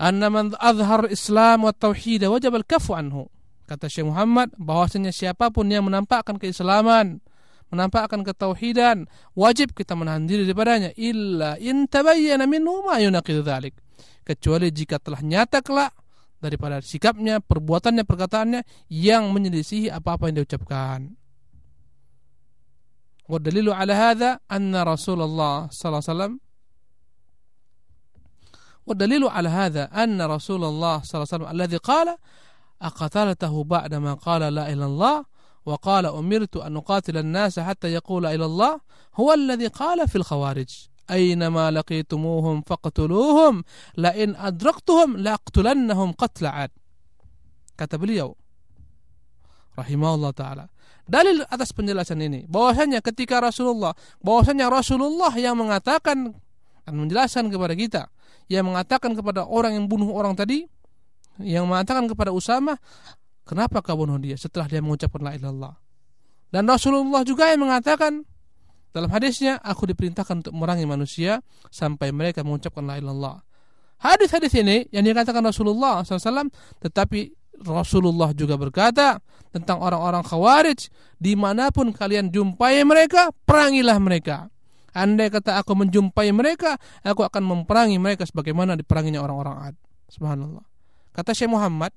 anna man azhar Islam wa tauhid wajib al-kafu anhu. Kata Syekh Muhammad bahwasanya siapa pun yang menampakkan keislaman, menampakkan ketauhidan, wajib kita menahan diri daripadanya illa in tabayyana minhu ma yunaqidhu dzalik. Kecuali jika telah nyata kelak daripada sikapnya, perbuatannya, perkataannya yang menyelisihi apa-apa yang diucapkan. Wa dalilu ala hadza anna Rasulullah sallallahu alaihi wasallam والدليل على هذا أن رسول الله صلى الله عليه وسلم الذي قال أقتلته بعدما قال لا إله إلا الله وقال أمرت أن أقاتل الناس حتى يقول إلى الله هو الذي قال في الخوارج. أينما لقيتموهم فاقتلوهم لئن أدركتهم لأقتلنهم قتل عاد. kata beliau rahimahullah taala dalil atas penjelasan ini. bahwasanya ketika Rasulullah bahwasanya Rasulullah yang mengatakan dan menjelaskan kepada kita yang mengatakan kepada orang yang bunuh orang tadi yang mengatakan kepada Usama kenapa kau bunuh dia setelah dia mengucapkan la ilallah dan Rasulullah juga yang mengatakan dalam hadisnya, aku diperintahkan untuk merangi manusia sampai mereka mengucapkan la ilallah. Hadis-hadis ini yang dikatakan Rasulullah SAW, tetapi Rasulullah juga berkata tentang orang-orang khawarij, di mana pun kalian jumpai mereka, perangilah mereka. Andai kata aku menjumpai mereka, aku akan memperangi mereka sebagaimana diperanginya orang-orang Ad. Subhanallah. Kata Syekh Muhammad,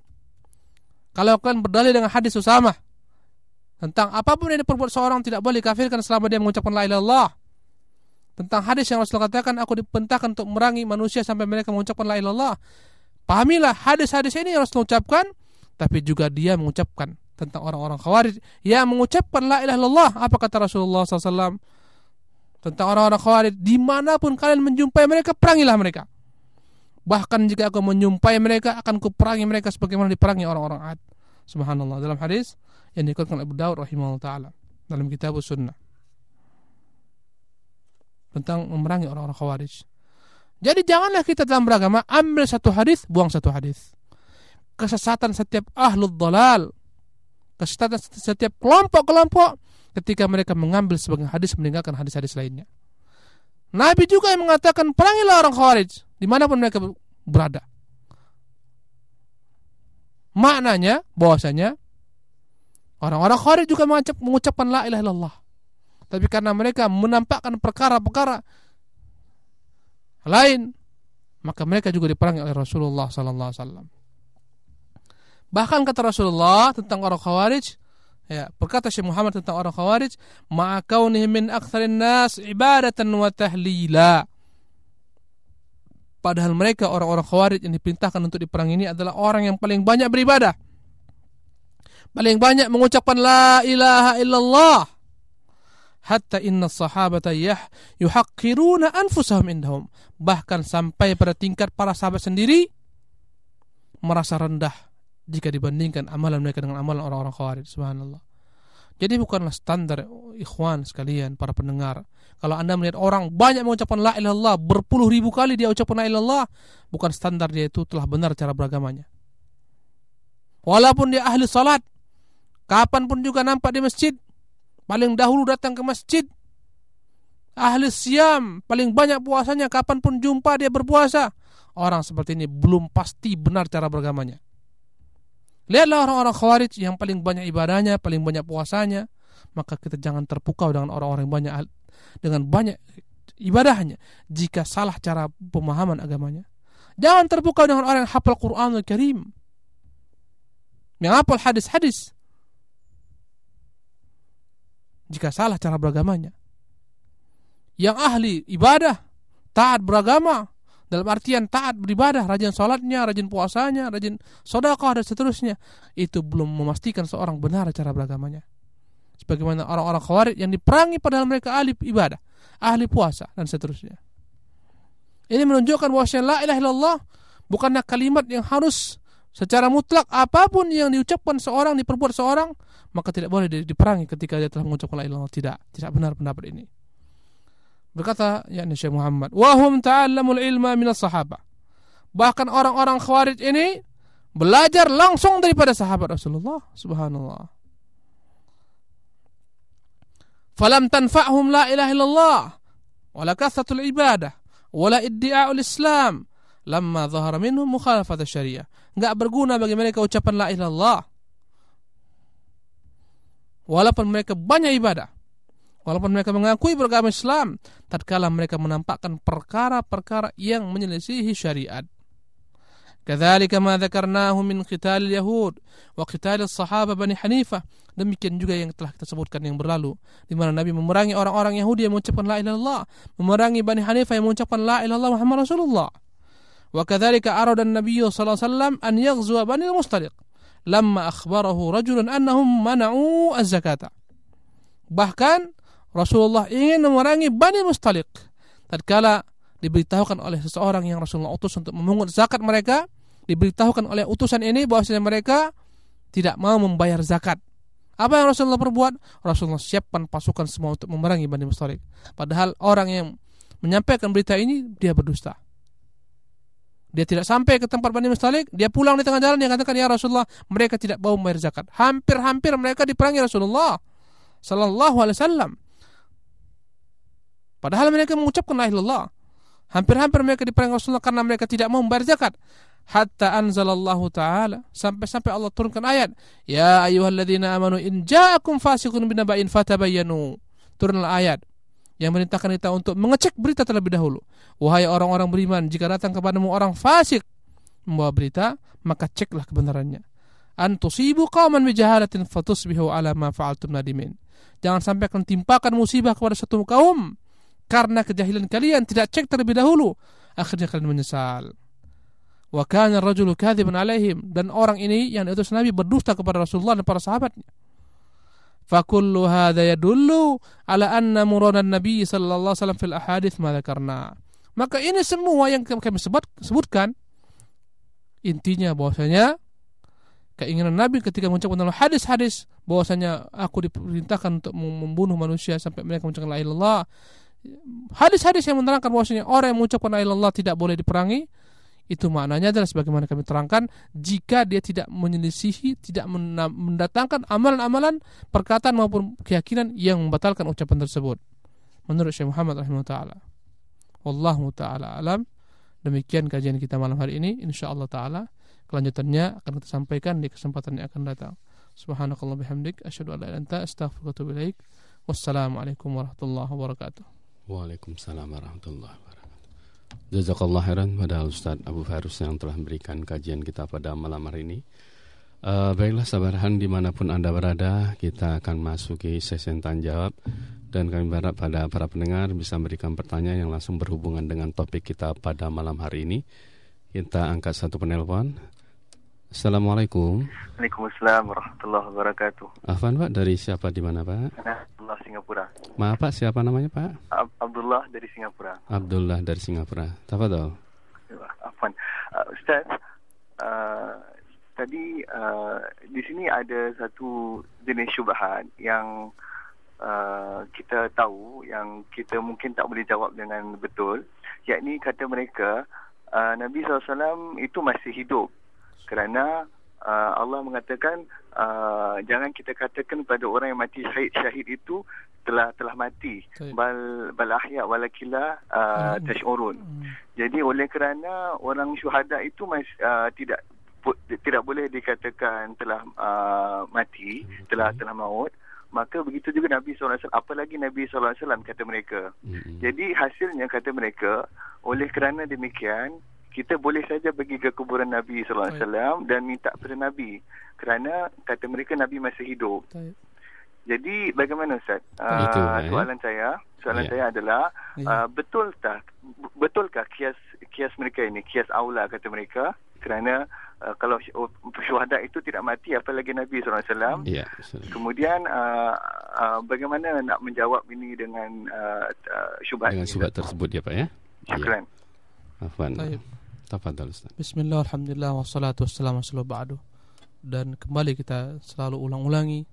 kalau kalian berdalil dengan hadis Usamah tentang apa pun yang diperbuat seorang tidak boleh kafirkan selama dia mengucapkan la ilallah. Tentang hadis yang Rasul katakan aku diperintahkan untuk merangi manusia sampai mereka mengucapkan la ilallah. Pahamilah hadis-hadis ini yang Rasul ucapkan tapi juga dia mengucapkan tentang orang-orang khawarij yang mengucapkan la ilaha illallah. Apa kata Rasulullah SAW tentang orang-orang khawarij? Di mana pun kalian menjumpai mereka, perangilah mereka. Bahkan jika aku menjumpai mereka, akan kuperangi mereka sebagaimana diperangi orang-orang Ad. Subhanallah. Dalam hadis yang dikutkan Abu Daud rahimahullah taala dalam kitab sunnah tentang memerangi orang-orang khawarij. Jadi janganlah kita dalam beragama ambil satu hadis, buang satu hadis. Kesesatan setiap ahlul dalal, kesesatan setiap kelompok-kelompok ketika mereka mengambil sebagian hadis meninggalkan hadis-hadis lainnya. Nabi juga yang mengatakan perangilah orang khawarij di mana pun mereka berada. Maknanya bahwasanya orang-orang Khawarij juga mengucapkan la ilaha illallah. Tapi karena mereka menampakkan perkara-perkara lain, maka mereka juga diperangi oleh Rasulullah sallallahu alaihi wasallam. Bahkan kata Rasulullah tentang orang Khawarij, ya, berkata Syekh Muhammad tentang orang Khawarij, "Ma'akaunihim min aktsarin nas ibadatan wa tahlila." Padahal mereka orang-orang Khawarij yang diperintahkan untuk diperang ini adalah orang yang paling banyak beribadah. Paling banyak mengucapkan la ilaha illallah. Hatta inna sahabata yah yuhaqqiruna anfusahum indahum. Bahkan sampai pada tingkat para sahabat sendiri merasa rendah jika dibandingkan amalan mereka dengan amalan orang-orang Khawarij. Subhanallah. Jadi bukanlah standar ikhwan sekalian para pendengar. Kalau anda melihat orang banyak mengucapkan la ilallah berpuluh ribu kali dia ucapkan la ilallah, bukan standar dia itu telah benar cara beragamanya. Walaupun dia ahli salat, kapan pun juga nampak di masjid, paling dahulu datang ke masjid, ahli siam, paling banyak puasanya, kapan pun jumpa dia berpuasa. Orang seperti ini belum pasti benar cara beragamanya. Lihatlah orang-orang khawarij yang paling banyak ibadahnya, paling banyak puasanya, maka kita jangan terpukau dengan orang-orang yang banyak dengan banyak ibadahnya jika salah cara pemahaman agamanya. Jangan terpukau dengan orang yang hafal Quranul Karim. Yang hafal hadis-hadis. Jika salah cara beragamanya. Yang ahli ibadah, taat beragama, dalam artian taat beribadah, rajin sholatnya, rajin puasanya, rajin sodakah dan seterusnya. Itu belum memastikan seorang benar cara beragamanya. Sebagaimana orang-orang khawarij yang diperangi padahal mereka ahli ibadah, ahli puasa dan seterusnya. Ini menunjukkan bahwa la ilaha illallah bukanlah kalimat yang harus secara mutlak apa pun yang diucapkan seorang diperbuat seorang maka tidak boleh diperangi ketika dia telah mengucapkan la ilaha tidak tidak benar pendapat ini Berkata yakni Syekh Muhammad, "Wahum ta'allamul ilma minas sahabah." Bahkan orang-orang Khawarij ini belajar langsung daripada sahabat Rasulullah, subhanallah. Falam tanfa'hum la ilaha illallah wala kathatul ibadah wala iddi'a'ul Islam lamma zahara minhum mukhalafat syariah. Enggak berguna bagi mereka ucapan la ilaha illallah. Walaupun mereka banyak ibadah, Walaupun mereka mengakui beragama Islam, tatkala mereka menampakkan perkara-perkara yang menyelisihi syariat. Kadzalika ma dzakarnahu min qital yahud wa qital sahabah Bani Hanifah. Demikian juga yang telah kita sebutkan yang berlalu di mana Nabi memerangi orang-orang Yahudi yang mengucapkan la ilaha illallah, memerangi Bani Hanifah yang mengucapkan la ilaha illallah Muhammad Rasulullah. Wa kadzalika arada an-nabiy sallallahu alaihi wasallam an yaghzuwa Bani al-Mustaliq lamma akhbarahu rajulun annahum mana'u az-zakata. Bahkan Rasulullah ingin memerangi Bani Mustalik. Tatkala diberitahukan oleh seseorang yang Rasulullah utus untuk memungut zakat mereka, diberitahukan oleh utusan ini bahwasanya mereka tidak mau membayar zakat. Apa yang Rasulullah perbuat? Rasulullah siapkan pasukan semua untuk memerangi Bani Mustalik. Padahal orang yang menyampaikan berita ini dia berdusta. Dia tidak sampai ke tempat Bani Mustalik, dia pulang di tengah jalan dia katakan ya Rasulullah, mereka tidak mau membayar zakat. Hampir-hampir mereka diperangi Rasulullah sallallahu alaihi wasallam. Padahal mereka mengucapkan la ilallah. Hampir-hampir mereka diperang Rasulullah karena mereka tidak mau membayar zakat. Hatta anzalallahu ta'ala. Sampai-sampai Allah turunkan ayat. Ya ayuhalladzina amanu in ja'akum fasikun binaba'in fatabayyanu. Turunlah ayat yang merintahkan kita untuk mengecek berita terlebih dahulu. Wahai orang-orang beriman, jika datang kepadamu orang fasik membawa berita, maka ceklah kebenarannya. Antusibu qauman bijahalatin fatusbihu ala ma fa'altum nadimin. Jangan sampai akan timpakan musibah kepada satu kaum karena kejahilan kalian tidak cek terlebih dahulu akhirnya kalian menyesal. Wa kana rajulu kadziban alaihim. Dan orang ini yang diutus Nabi berdusta kepada Rasulullah dan para sahabatnya. Fakullu hadza yadullu ala anna muradan nabi sallallahu alaihi wasallam fil ahadits ma dzakarna maka ini semua yang kami sebut, sebutkan intinya bahwasanya keinginan Nabi ketika mengucapkan dalam hadis-hadis bahwasanya aku diperintahkan untuk membunuh manusia sampai mereka mengucapkan la ilaha hadis-hadis yang menerangkan bahwasanya orang yang mengucapkan la tidak boleh diperangi itu maknanya adalah sebagaimana kami terangkan jika dia tidak menyelisihi tidak mendatangkan amalan-amalan perkataan maupun keyakinan yang membatalkan ucapan tersebut menurut Syekh Muhammad rahimahullah taala wallahu taala alam Demikian kajian kita malam hari ini. InsyaAllah ta'ala. Kelanjutannya akan kita sampaikan di kesempatan yang akan datang. Subhanakallah bihamdik. Asyadu ala anta astaghfirullah Wassalamualaikum warahmatullahi wabarakatuh. Waalaikumsalam warahmatullahi wabarakatuh. Jazakallah khairan pada Ustaz Abu Farus yang telah memberikan kajian kita pada malam hari ini. Uh, baiklah sabarhan di mana pun Anda berada, kita akan masuki sesi tanya jawab dan kami berharap pada para pendengar bisa memberikan pertanyaan yang langsung berhubungan dengan topik kita pada malam hari ini. Kita angkat satu penelpon. Assalamualaikum. Waalaikumsalam warahmatullahi wabarakatuh. Afan Pak, dari siapa di mana Pak? Abdullah Singapura. Maaf Pak, siapa namanya Pak? Ab Abdullah dari Singapura. Abdullah dari Singapura. Tafadhol. Afan. Uh, Ustaz, uh, tadi uh, di sini ada satu jenis syubhat yang uh, kita tahu yang kita mungkin tak boleh jawab dengan betul yakni kata mereka uh, Nabi SAW itu masih hidup kerana uh, Allah mengatakan uh, jangan kita katakan kepada orang yang mati syahid syahid itu telah telah mati bal bal ahya walakila uh, tashurun hmm. jadi oleh kerana orang syuhada itu masih uh, tidak tidak boleh dikatakan telah uh, mati, hmm. telah telah maut, maka begitu juga Nabi SAW, apalagi Nabi SAW kata mereka. Hmm. Jadi hasilnya kata mereka, oleh kerana demikian, kita boleh saja pergi ke kuburan Nabi SAW hmm. dan minta pada Nabi. Kerana kata mereka Nabi masih hidup. Hmm. Jadi bagaimana Ustaz? Itu, uh, soalan eh? saya, soalan yeah. saya adalah yeah. uh, betul tak betulkah kias kias mereka ini kias aula kata mereka kerana uh, kalau syuhada itu tidak mati apalagi Nabi SAW. Yeah, Kemudian uh, uh, bagaimana nak menjawab ini dengan uh, uh, syubhat dengan syubhat tersebut ya Pak ya? Syukran. Ya. Afwan. Tafadhal Ustaz. Bismillah alhamdulillah wassalatu wassalamu ala. Dan kembali kita selalu ulang-ulangi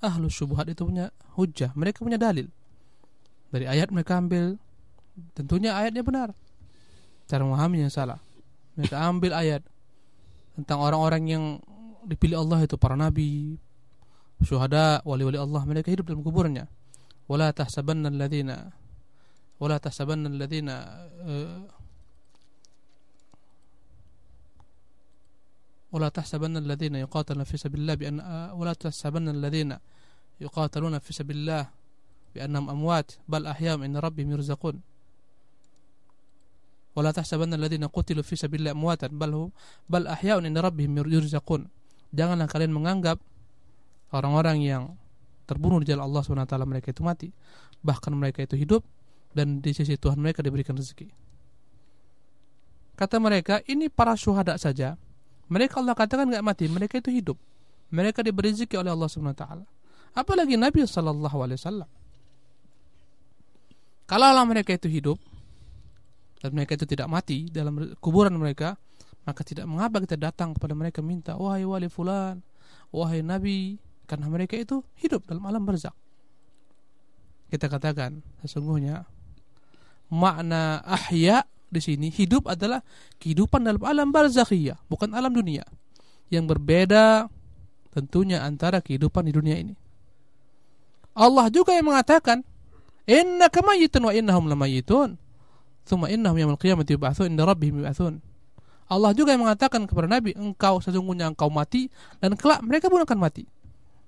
ahlu syubhat itu punya hujah mereka punya dalil. Dari ayat mereka ambil tentunya ayatnya benar. Cara memahaminya salah. Mereka ambil ayat tentang orang-orang yang dipilih Allah itu para nabi syuhada wali-wali Allah. Mereka hidup dalam kuburnya. Wala tahsabanna alladhina wala tahsabanna alladhina uh, ولا تحسبن الذين يقاتلون في سبيل الله بأن ولا تحسبن الذين يقاتلون في سبيل الله بأنهم أموات بل أحياء عند ربهم يرزقون ولا تحسبن الذين قتلوا في سبيل الله أمواتا بل هم بل أحياء عند ربهم يرزقون janganlah kalian menganggap orang-orang yang terbunuh di jalan Allah SWT mereka itu mati bahkan mereka itu hidup dan di sisi Tuhan mereka diberikan rezeki kata mereka ini para syuhada saja mereka Allah katakan nggak mati mereka itu hidup mereka diberi rezeki oleh Allah SWT apalagi Nabi Sallallahu Alaihi Wasallam. Kalau mereka itu hidup dan mereka itu tidak mati dalam kuburan mereka, maka tidak mengapa kita datang kepada mereka minta, wahai wali fulan, wahai Nabi, karena mereka itu hidup dalam alam barzak. Kita katakan sesungguhnya makna ahya di sini hidup adalah kehidupan dalam alam barzakhiyah, bukan alam dunia. Yang berbeda tentunya antara kehidupan di dunia ini. Allah juga yang mengatakan innaka mayyitun wa innahum lamayitun thumma innahum yaumil qiyamati yub'atsun inda rabbihim yub'atsun Allah juga yang mengatakan kepada Nabi engkau sesungguhnya engkau mati dan kelak mereka pun akan mati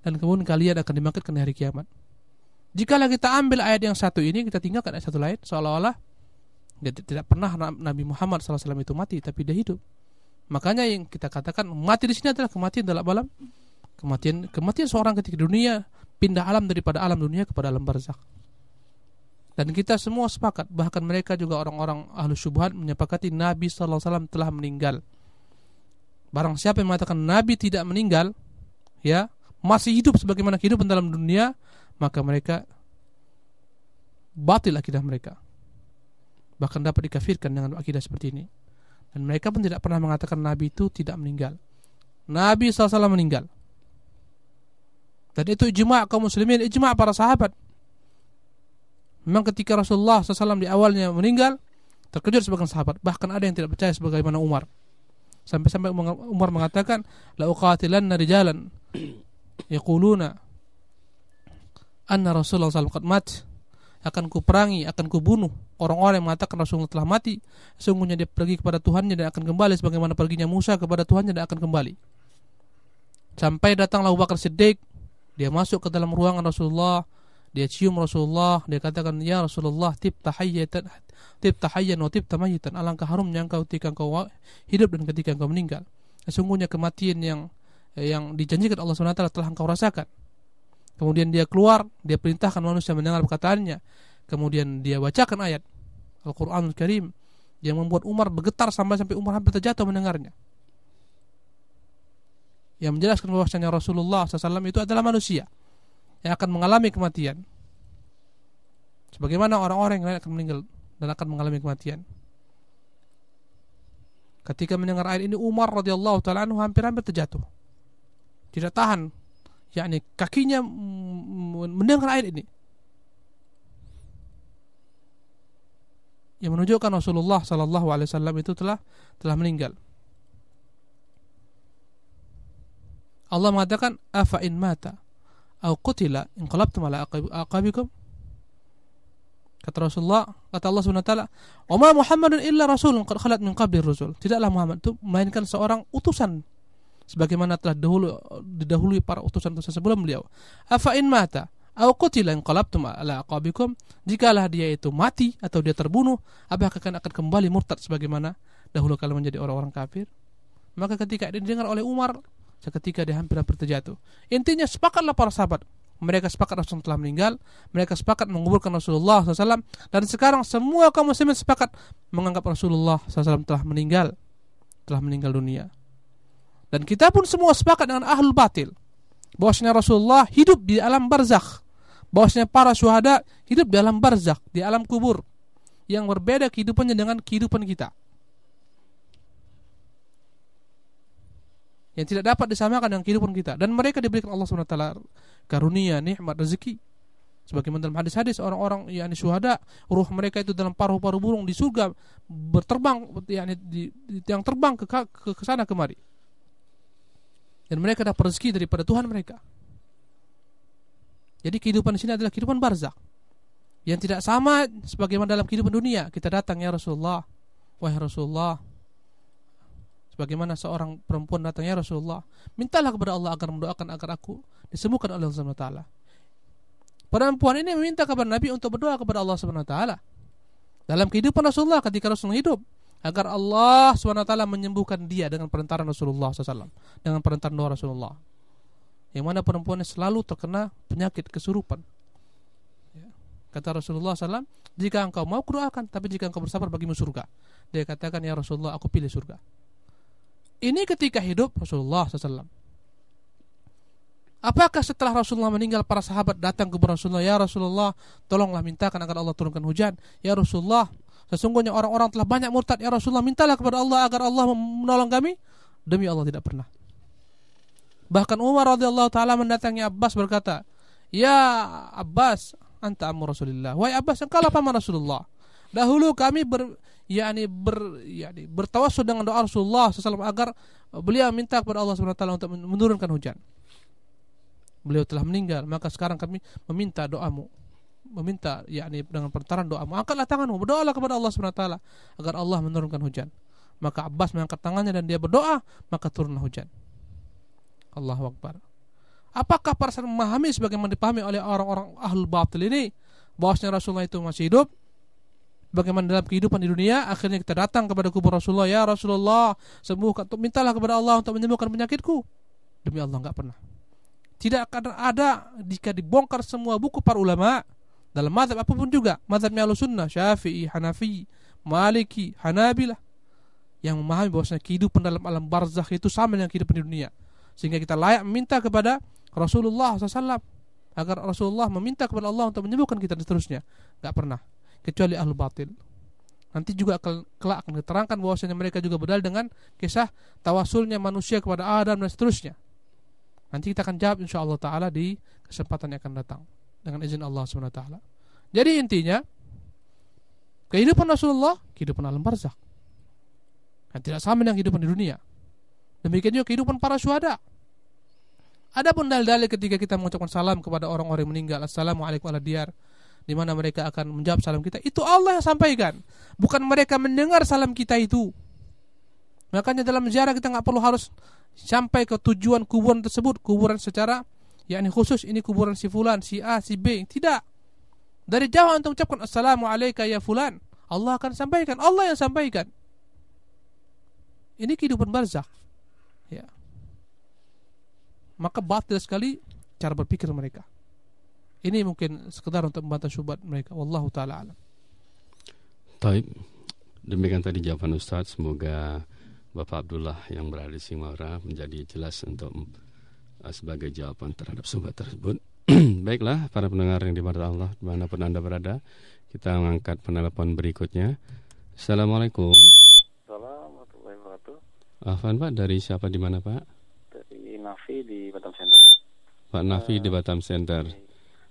dan kemudian kalian akan dibangkitkan di hari kiamat jika kita ambil ayat yang satu ini kita tinggalkan ayat satu lain seolah-olah tidak pernah Nabi Muhammad SAW itu mati tapi dia hidup makanya yang kita katakan mati di sini adalah kematian dalam alam kematian kematian seorang ketika dunia pindah alam daripada alam dunia kepada alam barzakh. Dan kita semua sepakat, bahkan mereka juga orang-orang ahlu syubhat menyepakati Nabi SAW telah meninggal. Barang siapa yang mengatakan Nabi tidak meninggal, ya masih hidup sebagaimana kehidupan dalam dunia, maka mereka batil akidah mereka. Bahkan dapat dikafirkan dengan akidah seperti ini. Dan mereka pun tidak pernah mengatakan Nabi itu tidak meninggal. Nabi SAW meninggal. Dan itu ijma' kaum muslimin, ijma' para sahabat. Memang ketika Rasulullah SAW di awalnya meninggal, terkejut sebagian sahabat. Bahkan ada yang tidak percaya sebagaimana Umar. Sampai-sampai Umar mengatakan, La uqatilanna rijalan <clears throat> yaquluna anna Rasulullah SAW mat akan kuperangi, akan kubunuh orang-orang yang mengatakan Rasulullah telah mati, sesungguhnya dia pergi kepada Tuhannya dan akan kembali sebagaimana perginya Musa kepada Tuhannya dan akan kembali. Sampai datanglah Abu Bakar Siddiq, dia masuk ke dalam ruangan Rasulullah, dia cium Rasulullah, dia katakan, "Ya Rasulullah, tib tahayyatan, tib tahayyan wa tib tamayitan." Alangkah harumnya engkau ketika engkau hidup dan ketika engkau meninggal. Sesungguhnya kematian yang yang dijanjikan Allah SWT telah engkau rasakan. Kemudian dia keluar, dia perintahkan manusia mendengar perkataannya. Kemudian dia bacakan ayat Al-Quranul Karim yang membuat Umar bergetar sampai sampai Umar hampir terjatuh mendengarnya. Yang menjelaskan bahwasanya Rasulullah SAW itu adalah manusia yang akan mengalami kematian. Sebagaimana orang-orang yang lain akan meninggal dan akan mengalami kematian. Ketika mendengar ayat ini Umar radhiyallahu taala anhu hampir-hampir terjatuh. Tidak tahan yakni kakinya mendengar ayat ini yang menunjukkan Rasulullah Sallallahu Alaihi Wasallam itu telah telah meninggal. Allah mengatakan afa in mata au qutila inqalabtum ala aqabikum kata Rasulullah kata Allah Subhanahu wa taala wa ma Muhammadun illa rasulun qad khalat min qabli rusul tidaklah Muhammad itu melainkan seorang utusan sebagaimana telah dahulu didahului para utusan-utusan sebelum beliau. Afa in mata aw qutila inqalabtum ala aqabikum jikalah dia itu mati atau dia terbunuh apakah akan akan kembali murtad sebagaimana dahulu kalian menjadi orang-orang kafir maka ketika didengar oleh Umar seketika dia hampir-hampir terjatuh intinya sepakatlah para sahabat mereka sepakat Rasulullah telah meninggal mereka sepakat menguburkan Rasulullah SAW dan sekarang semua kaum muslimin sepakat menganggap Rasulullah SAW telah meninggal telah meninggal dunia dan kita pun semua sepakat dengan ahlul batil. Bahwasanya Rasulullah hidup di alam barzakh. Bahwasanya para syuhada hidup di alam barzakh, di alam kubur. Yang berbeda kehidupannya dengan kehidupan kita. Yang tidak dapat disamakan dengan kehidupan kita. Dan mereka diberikan Allah SWT karunia, nikmat, rezeki. Sebagaimana dalam hadis-hadis orang-orang yang syuhada, ruh mereka itu dalam paruh-paruh burung di surga berterbang, yakni di, yang terbang ke, ke, ke sana kemari dan mereka dapat rezeki daripada Tuhan mereka. Jadi kehidupan di sini adalah kehidupan barzak yang tidak sama sebagaimana dalam kehidupan dunia. Kita datang ya Rasulullah, wahai Rasulullah. Sebagaimana seorang perempuan datang ya Rasulullah, mintalah kepada Allah agar mendoakan agar aku disembuhkan oleh Allah Subhanahu taala. Perempuan ini meminta kepada Nabi untuk berdoa kepada Allah Subhanahu taala. Dalam kehidupan Rasulullah ketika Rasulullah hidup, agar Allah SWT menyembuhkan dia dengan perantaran Rasulullah SAW dengan perantaran doa Rasulullah yang mana perempuan selalu terkena penyakit kesurupan ya. kata Rasulullah SAW jika engkau mau kudoakan tapi jika engkau bersabar bagimu surga dia katakan ya Rasulullah aku pilih surga ini ketika hidup Rasulullah SAW Apakah setelah Rasulullah meninggal para sahabat datang ke Rasulullah Ya Rasulullah tolonglah mintakan agar Allah turunkan hujan Ya Rasulullah Sesungguhnya orang-orang telah banyak murtad ya Rasulullah mintalah kepada Allah agar Allah menolong kami. Demi Allah tidak pernah. Bahkan Umar radhiyallahu taala mendatangi Abbas berkata, "Ya Abbas, anta ammu Rasulullah." Wahai Abbas, engkau paman Rasulullah. Dahulu kami ber yakni ber yakni bertawassul dengan doa Rasulullah SAW agar beliau minta kepada Allah Subhanahu wa taala untuk menurunkan hujan. Beliau telah meninggal, maka sekarang kami meminta doamu meminta yakni dengan pertaran doamu angkatlah tanganmu berdoalah kepada Allah Subhanahu wa taala agar Allah menurunkan hujan maka Abbas mengangkat tangannya dan dia berdoa maka turunlah hujan Allahu akbar. Apakah para sahabat memahami sebagaimana dipahami oleh orang-orang ahlul batil ini? Bahwasanya Rasulullah itu masih hidup. Bagaimana dalam kehidupan di dunia? Akhirnya kita datang kepada kubur Rasulullah ya Rasulullah sembuhkan mintalah kepada Allah untuk menyembuhkan penyakitku. Demi Allah enggak pernah. Tidak akan ada jika dibongkar semua buku para ulama dalam mazhab apa pun juga. Mazhabnya sunnah syafi'i hanafi maliki hanabilah. Yang memahami bahwasanya kehidupan dalam alam barzakh itu sama dengan kehidupan di dunia sehingga kita layak meminta kepada Rasulullah SAW agar Rasulullah meminta kepada Allah untuk menyembuhkan kita dan seterusnya nggak pernah kecuali ahlu batil nanti juga kelak akan diterangkan bahwasanya mereka juga berdalil dengan kisah tawasulnya manusia kepada Adam dan seterusnya nanti kita akan jawab insyaallah taala di kesempatan yang akan datang dengan izin Allah SWT. Jadi intinya kehidupan Rasulullah kehidupan alam barzakh. Dan tidak sama dengan kehidupan di dunia. Demikian juga kehidupan para syuhada. Ada pun dalil-dalil ketika kita mengucapkan salam kepada orang-orang yang meninggal. Assalamualaikum ala diyar. di mana mereka akan menjawab salam kita. Itu Allah yang sampaikan. Bukan mereka mendengar salam kita itu. Makanya dalam ziarah kita nggak perlu harus sampai ke tujuan kuburan tersebut. Kuburan secara yakni khusus ini kuburan si fulan si A si B. Tidak. Dari jauh untuk ucapkan assalamualaikum ya fulan. Allah akan sampaikan. Allah yang sampaikan. Ini kehidupan barzakh maka batil sekali cara berpikir mereka ini mungkin sekedar untuk membantah syubhat mereka. Wallahu taala alam. Taib. Demikian tadi jawaban Ustaz. Semoga Bapak Abdullah yang berada di Simara menjadi jelas untuk uh, sebagai jawaban terhadap syubhat tersebut. <clears throat> Baiklah para pendengar yang di mana Allah di mana pun anda berada, kita mengangkat penelpon berikutnya. Assalamualaikum. Assalamualaikum warahmatullahi wabarakatuh. Afan Pak dari siapa di mana Pak? Nafi di Batam Center. Pak Nafi uh, di Batam Center.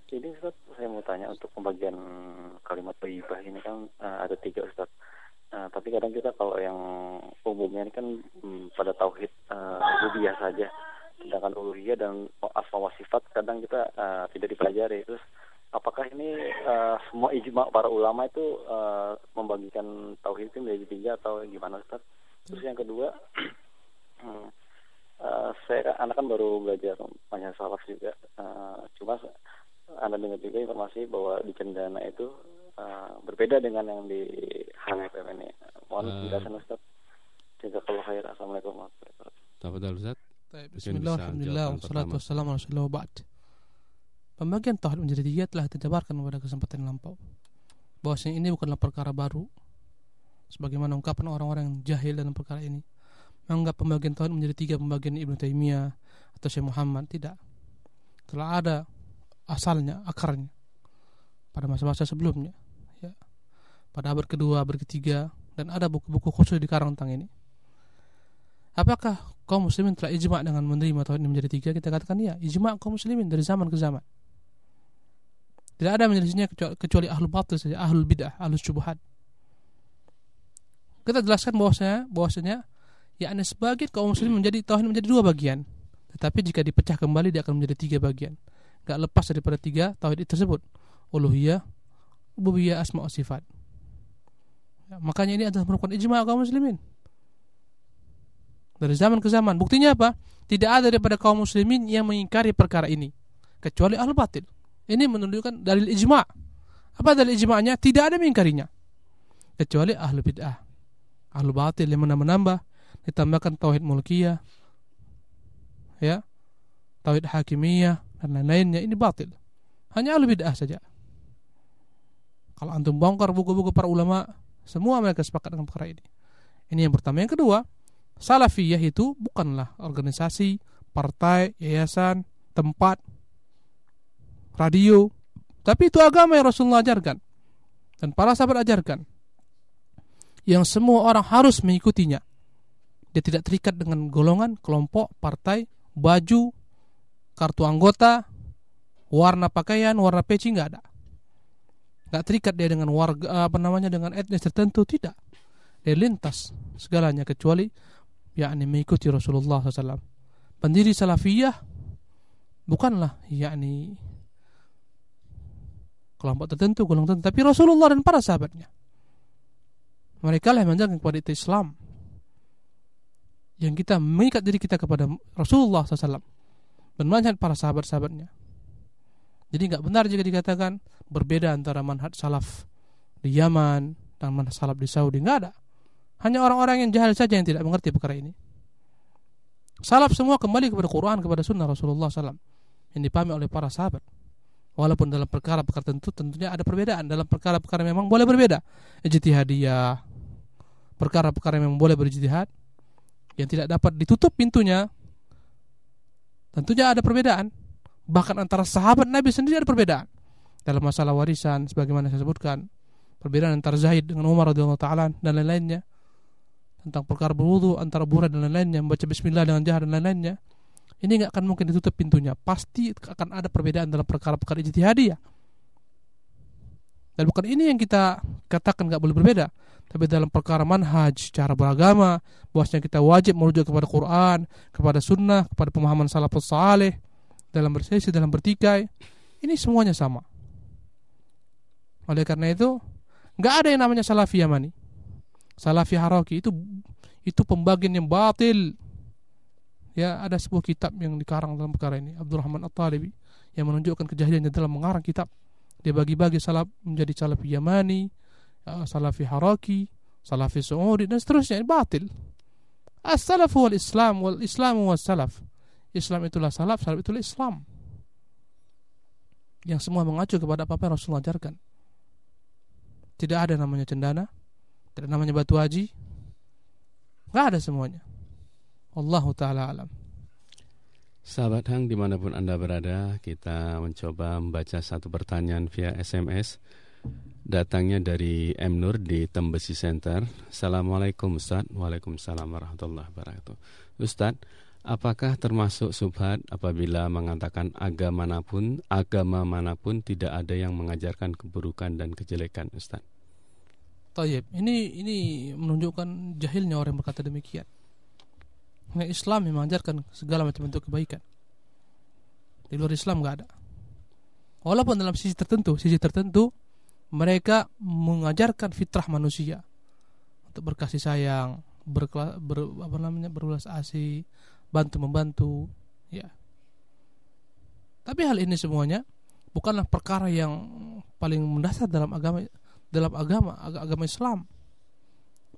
Jadi Ustaz, saya mau tanya untuk pembagian kalimat toibah ini kan uh, ada tiga Ustaz. Uh, tapi kadang kita kalau yang umumnya ini kan um, pada tauhid uh, saja. Sedangkan uluhiyah dan asma wa sifat kadang kita uh, tidak dipelajari. Terus apakah ini uh, semua ijma para ulama itu uh, membagikan tauhid itu menjadi tiga atau gimana Ustaz? Terus yang kedua, <clears throat> uh, saya anak kan baru belajar banyak salaf juga. Uh, cuma anda dengar juga informasi bahwa di Cendana itu uh, berbeda dengan yang di HMFM ini. Mohon uh, penjelasan Ustaz. kalau khair. Assalamualaikum warahmatullahi wabarakatuh. Tafadhal Ustaz. Bismillah, alhamdulillah, wassalatu wassalamu ala ba'd. Pembagian tauhid menjadi tiga telah dijabarkan pada kesempatan yang lampau. Bahwasanya ini bukanlah perkara baru. Sebagaimana ungkapan orang-orang yang jahil dalam perkara ini. Menganggap pembagian tauhid menjadi tiga pembagian Ibnu Taimiyah atau Syekh Muhammad. Tidak. Telah ada asalnya, akarnya pada masa-masa sebelumnya. Ya. Pada abad kedua, abad ketiga, dan ada buku-buku khusus di karang tentang ini. Apakah kaum muslimin telah ijma dengan menerima tauhid ini menjadi tiga? Kita katakan ya, ijma kaum muslimin dari zaman ke zaman. Tidak ada menyelisihnya kecuali, kecuali ahlu batil saja, ahlu bid'ah, ahlu syubhat. Kita jelaskan bahwasanya bahwasanya yakni sebagian kaum muslimin menjadi tauhid menjadi dua bagian. Tetapi jika dipecah kembali dia akan menjadi tiga bagian. Gak lepas daripada tiga tauhid tersebut. Uluhiyah rububiyah asma wa sifat. Ya, makanya ini adalah merupakan ijma kaum muslimin. Dari zaman ke zaman. Buktinya apa? Tidak ada daripada kaum muslimin yang mengingkari perkara ini. Kecuali ahlu batil. Ini menunjukkan dalil ijma. Apa dalil ijma'nya? Tidak ada mengingkarinya. Kecuali ahlu bid'ah. Ahlu batil yang menambah ditambahkan tauhid mulkiyah ya tauhid hakimiyah dan lain-lainnya ini batil. Hanya ahli bid'ah saja. Kalau antum bongkar buku-buku para ulama, semua mereka sepakat dengan perkara ini. Ini yang pertama. Yang kedua, salafiyah itu bukanlah organisasi, partai, yayasan, tempat, radio, tapi itu agama yang Rasulullah ajarkan dan para sahabat ajarkan. Yang semua orang harus mengikutinya. Dia tidak terikat dengan golongan, kelompok, partai, baju, kartu anggota, warna pakaian, warna peci nggak ada. Nggak terikat dia dengan warga apa namanya dengan etnis tertentu tidak. Dia lintas segalanya kecuali yakni mengikuti Rasulullah SAW. Pendiri salafiyah bukanlah yakni kelompok tertentu, golongan tertentu, tapi Rasulullah dan para sahabatnya. Mereka lah yang menjaga kepada Islam. Yang kita mengikat diri kita kepada Rasulullah SAW bermanhaj para sahabat-sahabatnya. Jadi nggak benar jika dikatakan berbeda antara manhaj salaf di Yaman dan manhaj salaf di Saudi. Nggak ada. Hanya orang-orang yang jahil saja yang tidak mengerti perkara ini. Salaf semua kembali kepada Quran, kepada sunnah Rasulullah SAW yang dipahami oleh para sahabat. Walaupun dalam perkara-perkara tentu tentunya ada perbedaan. Dalam perkara-perkara memang boleh berbeda. Ijtihadiyah, perkara-perkara memang boleh berijtihad, yang tidak dapat ditutup pintunya Tentunya ada perbedaan. Bahkan antara sahabat Nabi sendiri ada perbedaan. Dalam masalah warisan sebagaimana saya sebutkan, perbedaan antara Zaid dengan Umar radhiyallahu taala dan lain-lainnya. Tentang perkara berwudu antara burat dan lain-lainnya, membaca bismillah dengan jahar dan lain-lainnya. Ini nggak akan mungkin ditutup pintunya. Pasti akan ada perbedaan dalam perkara-perkara ijtihadiyah. Dan bukan ini yang kita katakan nggak boleh berbeda tapi dalam perkara manhaj cara beragama bahwasanya kita wajib merujuk kepada Quran kepada sunnah kepada pemahaman salafus saleh dalam bersesi dalam bertikai ini semuanya sama Oleh karena itu, nggak ada yang namanya Salafi Yamani. Salafi Haraki itu itu pembagian yang batil. Ya, ada sebuah kitab yang dikarang dalam perkara ini, Abdurrahman At-Talibi yang menunjukkan kejahiliannya dalam mengarang kitab. Dia bagi-bagi salaf menjadi Salafi Yamani, ya, Salafi Haraki, Salafi Saudi dan seterusnya. Ini batil. As-salaf wal Islam wal Islam wal salaf. Islam itulah salaf, salaf itulah Islam. Yang semua mengacu kepada apa yang Rasulullah ajarkan. Tidak ada namanya cendana, tidak namanya batu haji. Enggak ada semuanya. Allahu taala alam. Sahabat Hang di mana pun Anda berada Kita mencoba membaca satu pertanyaan via SMS Datangnya dari M. Nur di Tembesi Center Assalamualaikum Ustaz Waalaikumsalam warahmatullahi wabarakatuh Ustaz, apakah termasuk subhat apabila mengatakan agama mana pun Agama mana pun tidak ada yang mengajarkan keburukan dan kejelekan Ustaz Tayyib, ini ini menunjukkan jahilnya orang yang berkata demikian Nah, Islam yang mengajarkan segala macam bentuk kebaikan. Di luar Islam nggak ada. Walaupun dalam sisi tertentu, sisi tertentu mereka mengajarkan fitrah manusia untuk berkasih sayang, berkela, ber, apa namanya berulas asih, bantu membantu, ya. Tapi hal ini semuanya bukanlah perkara yang paling mendasar dalam agama dalam agama agama Islam.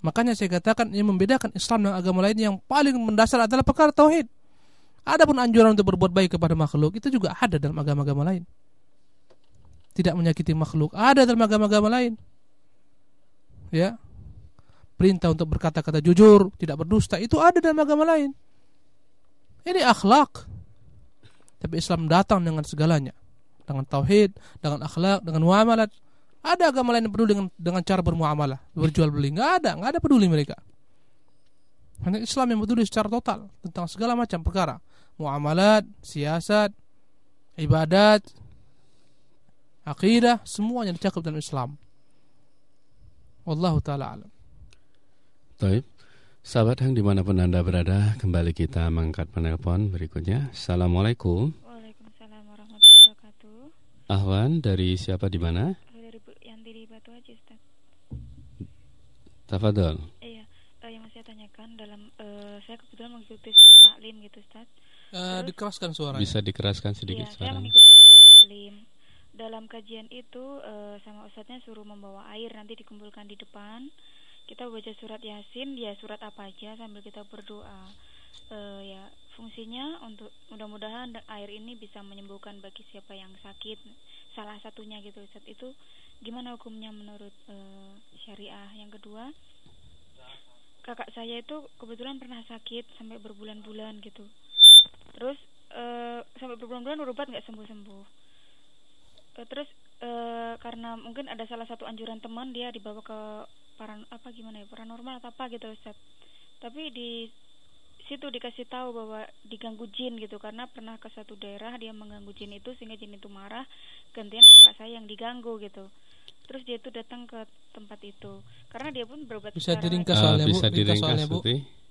Makanya saya katakan yang membedakan Islam dan agama lain yang paling mendasar adalah perkara tauhid. Adapun anjuran untuk berbuat baik kepada makhluk itu juga ada dalam agama-agama lain. Tidak menyakiti makhluk ada dalam agama-agama lain. Ya. Perintah untuk berkata-kata jujur, tidak berdusta itu ada dalam agama lain. Ini akhlak. Tapi Islam datang dengan segalanya. Dengan tauhid, dengan akhlak, dengan muamalat. Ada agama lain yang peduli dengan, dengan cara bermuamalah, berjual beli. Nggak ada, nggak ada peduli mereka. Hanya Islam yang peduli secara total tentang segala macam perkara. Muamalat, siasat, ibadat, akidah, semuanya dicakup dalam Islam. Wallahu ta'ala alam. Taib. Sahabat yang di mana pun Anda berada, kembali kita mengangkat penelpon berikutnya. Assalamualaikum. Waalaikumsalam warahmatullahi wabarakatuh. Ahwan, dari siapa di mana? Dari Bu Yanti di Batu Haji, Ustaz. Tafadol. Iya, eh, yang saya tanyakan dalam eh, saya kebetulan mengikuti sebuah taklim gitu, Ustaz. Eh, dikeraskan suaranya. Bisa dikeraskan sedikit Iya, saya suaranya. mengikuti sebuah taklim. Dalam kajian itu eh, sama ustadznya suruh membawa air nanti dikumpulkan di depan. Kita baca surat Yasin, ya surat apa aja sambil kita berdoa. Eh, ya fungsinya untuk mudah-mudahan da- air ini bisa menyembuhkan bagi siapa yang sakit. Salah satunya gitu Ustaz. Itu gimana hukumnya menurut eh, syariah? Yang kedua, kakak saya itu kebetulan pernah sakit sampai berbulan-bulan gitu. Terus eh, sampai berbulan-bulan berobat nggak sembuh-sembuh. Eh, terus eh, karena mungkin ada salah satu anjuran teman dia dibawa ke paran apa gimana ya paranormal atau apa gitu Ustaz. Tapi di situ dikasih tahu bahwa diganggu jin gitu karena pernah ke satu daerah dia mengganggu jin itu sehingga jin itu marah gantian kakak saya yang diganggu gitu terus dia itu datang ke tempat itu karena dia pun berobat Bisa diringkas Eh, soalnya, Bu. bisa Ringkas diringkas, soalnya, Bu.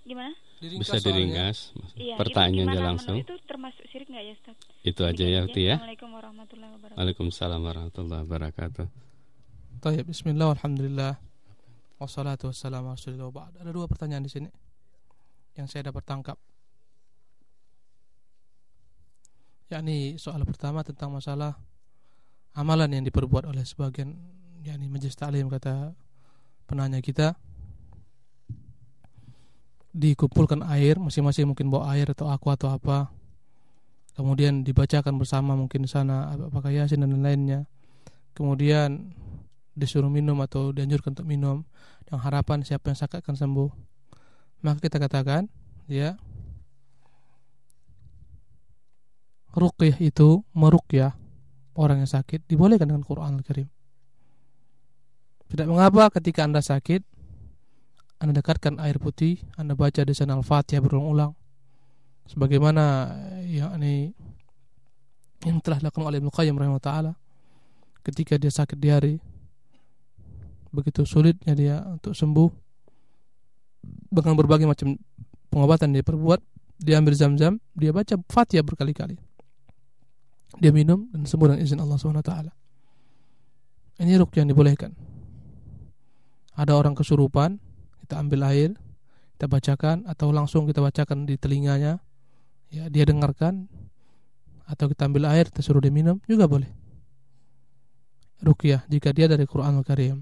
Gimana Diringkas Bisa diringkas. Iya, Pertanyaannya itu langsung. itu termasuk syirik nggak ya Ustaz? Itu aja ya, Uti ya. Assalamualaikum warahmatullahi wabarakatuh. Waalaikumsalam warahmatullahi wabarakatuh. Tayyib, bismillah, alhamdulillah. Wassalatu wassalamu ala rasulillah wa ba'd. Ada dua pertanyaan di sini yang saya dapat tangkap. yakni soal pertama tentang masalah amalan yang diperbuat oleh sebagian yakni majelis taklim kata penanya kita dikumpulkan air masing-masing mungkin bawa air atau aqua atau apa. Kemudian dibacakan bersama mungkin di sana apakah yasin dan lain-lainnya. Kemudian disuruh minum atau dianjurkan untuk minum dengan harapan siapa yang sakit akan sembuh. Maka kita katakan ya ruqyah itu meruqyah orang yang sakit. Dibolehkan dengan Quran Al-Karim. Tidak mengapa ketika anda sakit anda dekatkan air putih anda baca di sana Al-Fatihah berulang-ulang. Sebagaimana yang ini yang telah dilakukan oleh Ibnu Qayyim rahimahullah taala ketika dia sakit di hari. Begitu sulitnya dia untuk sembuh dengan berbagai macam pengobatan dia perbuat dia ambil zam-zam dia baca fatihah berkali-kali. Dia minum dan sembuh dengan izin Allah swt Ini rukyah yang dibolehkan. Ada orang kesurupan, kita ambil air, kita bacakan atau langsung kita bacakan di telinganya. Ya, dia dengarkan atau kita ambil air, kita suruh dia minum juga boleh. Rukyah jika dia dari Quranul Karim.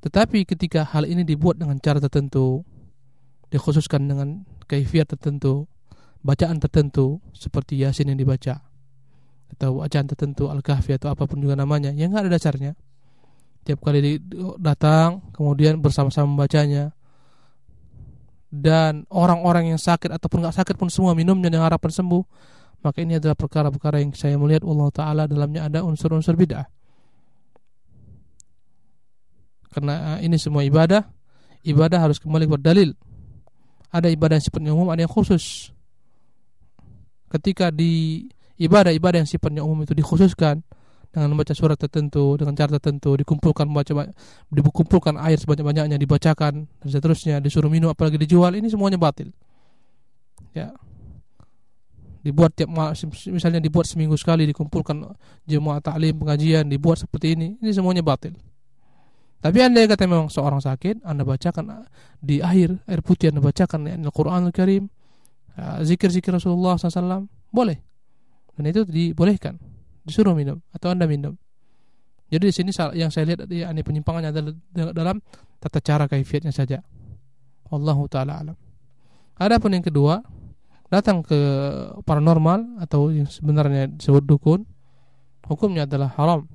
Tetapi ketika hal ini dibuat dengan cara tertentu, dikhususkan dengan kaifiat tertentu, bacaan tertentu seperti Yasin yang dibaca atau bacaan tertentu Al-Kahfi atau apa pun juga namanya yang nggak ada dasarnya. Tiap kali datang kemudian bersama-sama membacanya. Dan orang-orang yang sakit ataupun nggak sakit pun semua minumnya dengan harapan sembuh. Maka ini adalah perkara-perkara yang saya melihat Allah Taala dalamnya ada unsur-unsur bid'ah. Karena ini semua ibadah ibadah harus kembali kepada dalil. Ada ibadah yang sifatnya umum ada yang khusus. Ketika di ibadah-ibadah yang sifatnya umum itu dikhususkan dengan membaca surat tertentu dengan cara tertentu dikumpulkan membaca dikumpulkan air sebanyak-banyaknya dibacakan dan seterusnya disuruh minum apalagi dijual ini semuanya batil. Ya. Dibuat tiap misalnya dibuat seminggu sekali dikumpulkan jemaah taklim pengajian dibuat seperti ini ini semuanya batil. Tapi anda kata memang seorang sakit anda bacakan di akhir air putih anda bacakan Al-Quran Al-Karim Ah, zikir-zikir Rasulullah SAW boleh. Dan itu dibolehkan disuruh minum atau anda minum. Jadi di sini yang saya lihat ya, ini penyimpangannya adalah dalam tata cara kaifiatnya saja. Allahu taala alam. Adapun yang kedua datang ke paranormal atau yang sebenarnya disebut dukun hukumnya adalah haram.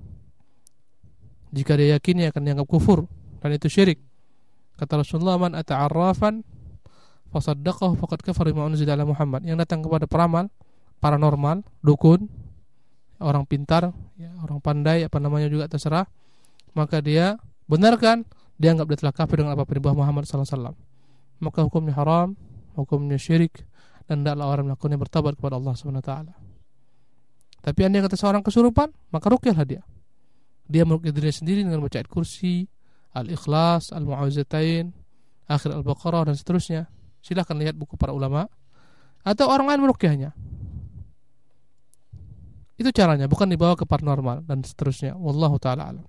Jika dia yakini akan dianggap kufur dan itu syirik. Kata Rasulullah man ata'arrafan fasaddaqahu faqad kafara bima unzila ala Muhammad. Yang datang kepada peramal paranormal dukun orang pintar ya, orang pandai apa namanya juga terserah. Maka dia benarkan dia anggap dia telah kafir dengan apa di bawah Muhammad wasallam. Maka hukumnya haram hukumnya syirik dan tidaklah orang melakukannya bertabat kepada Allah Subhanahu wa taala. Tapi anda kata seorang kesurupan maka rukyahlah dia. Dia merukyah diri sendiri dengan baca ayat kursi al-ikhlas al-mu'awwizatain akhir al-baqarah dan seterusnya. Silahkan lihat buku para ulama. Atau orang lain merukyahnya. Itu caranya, bukan dibawa ke paranormal dan seterusnya. Wallahu taala alam.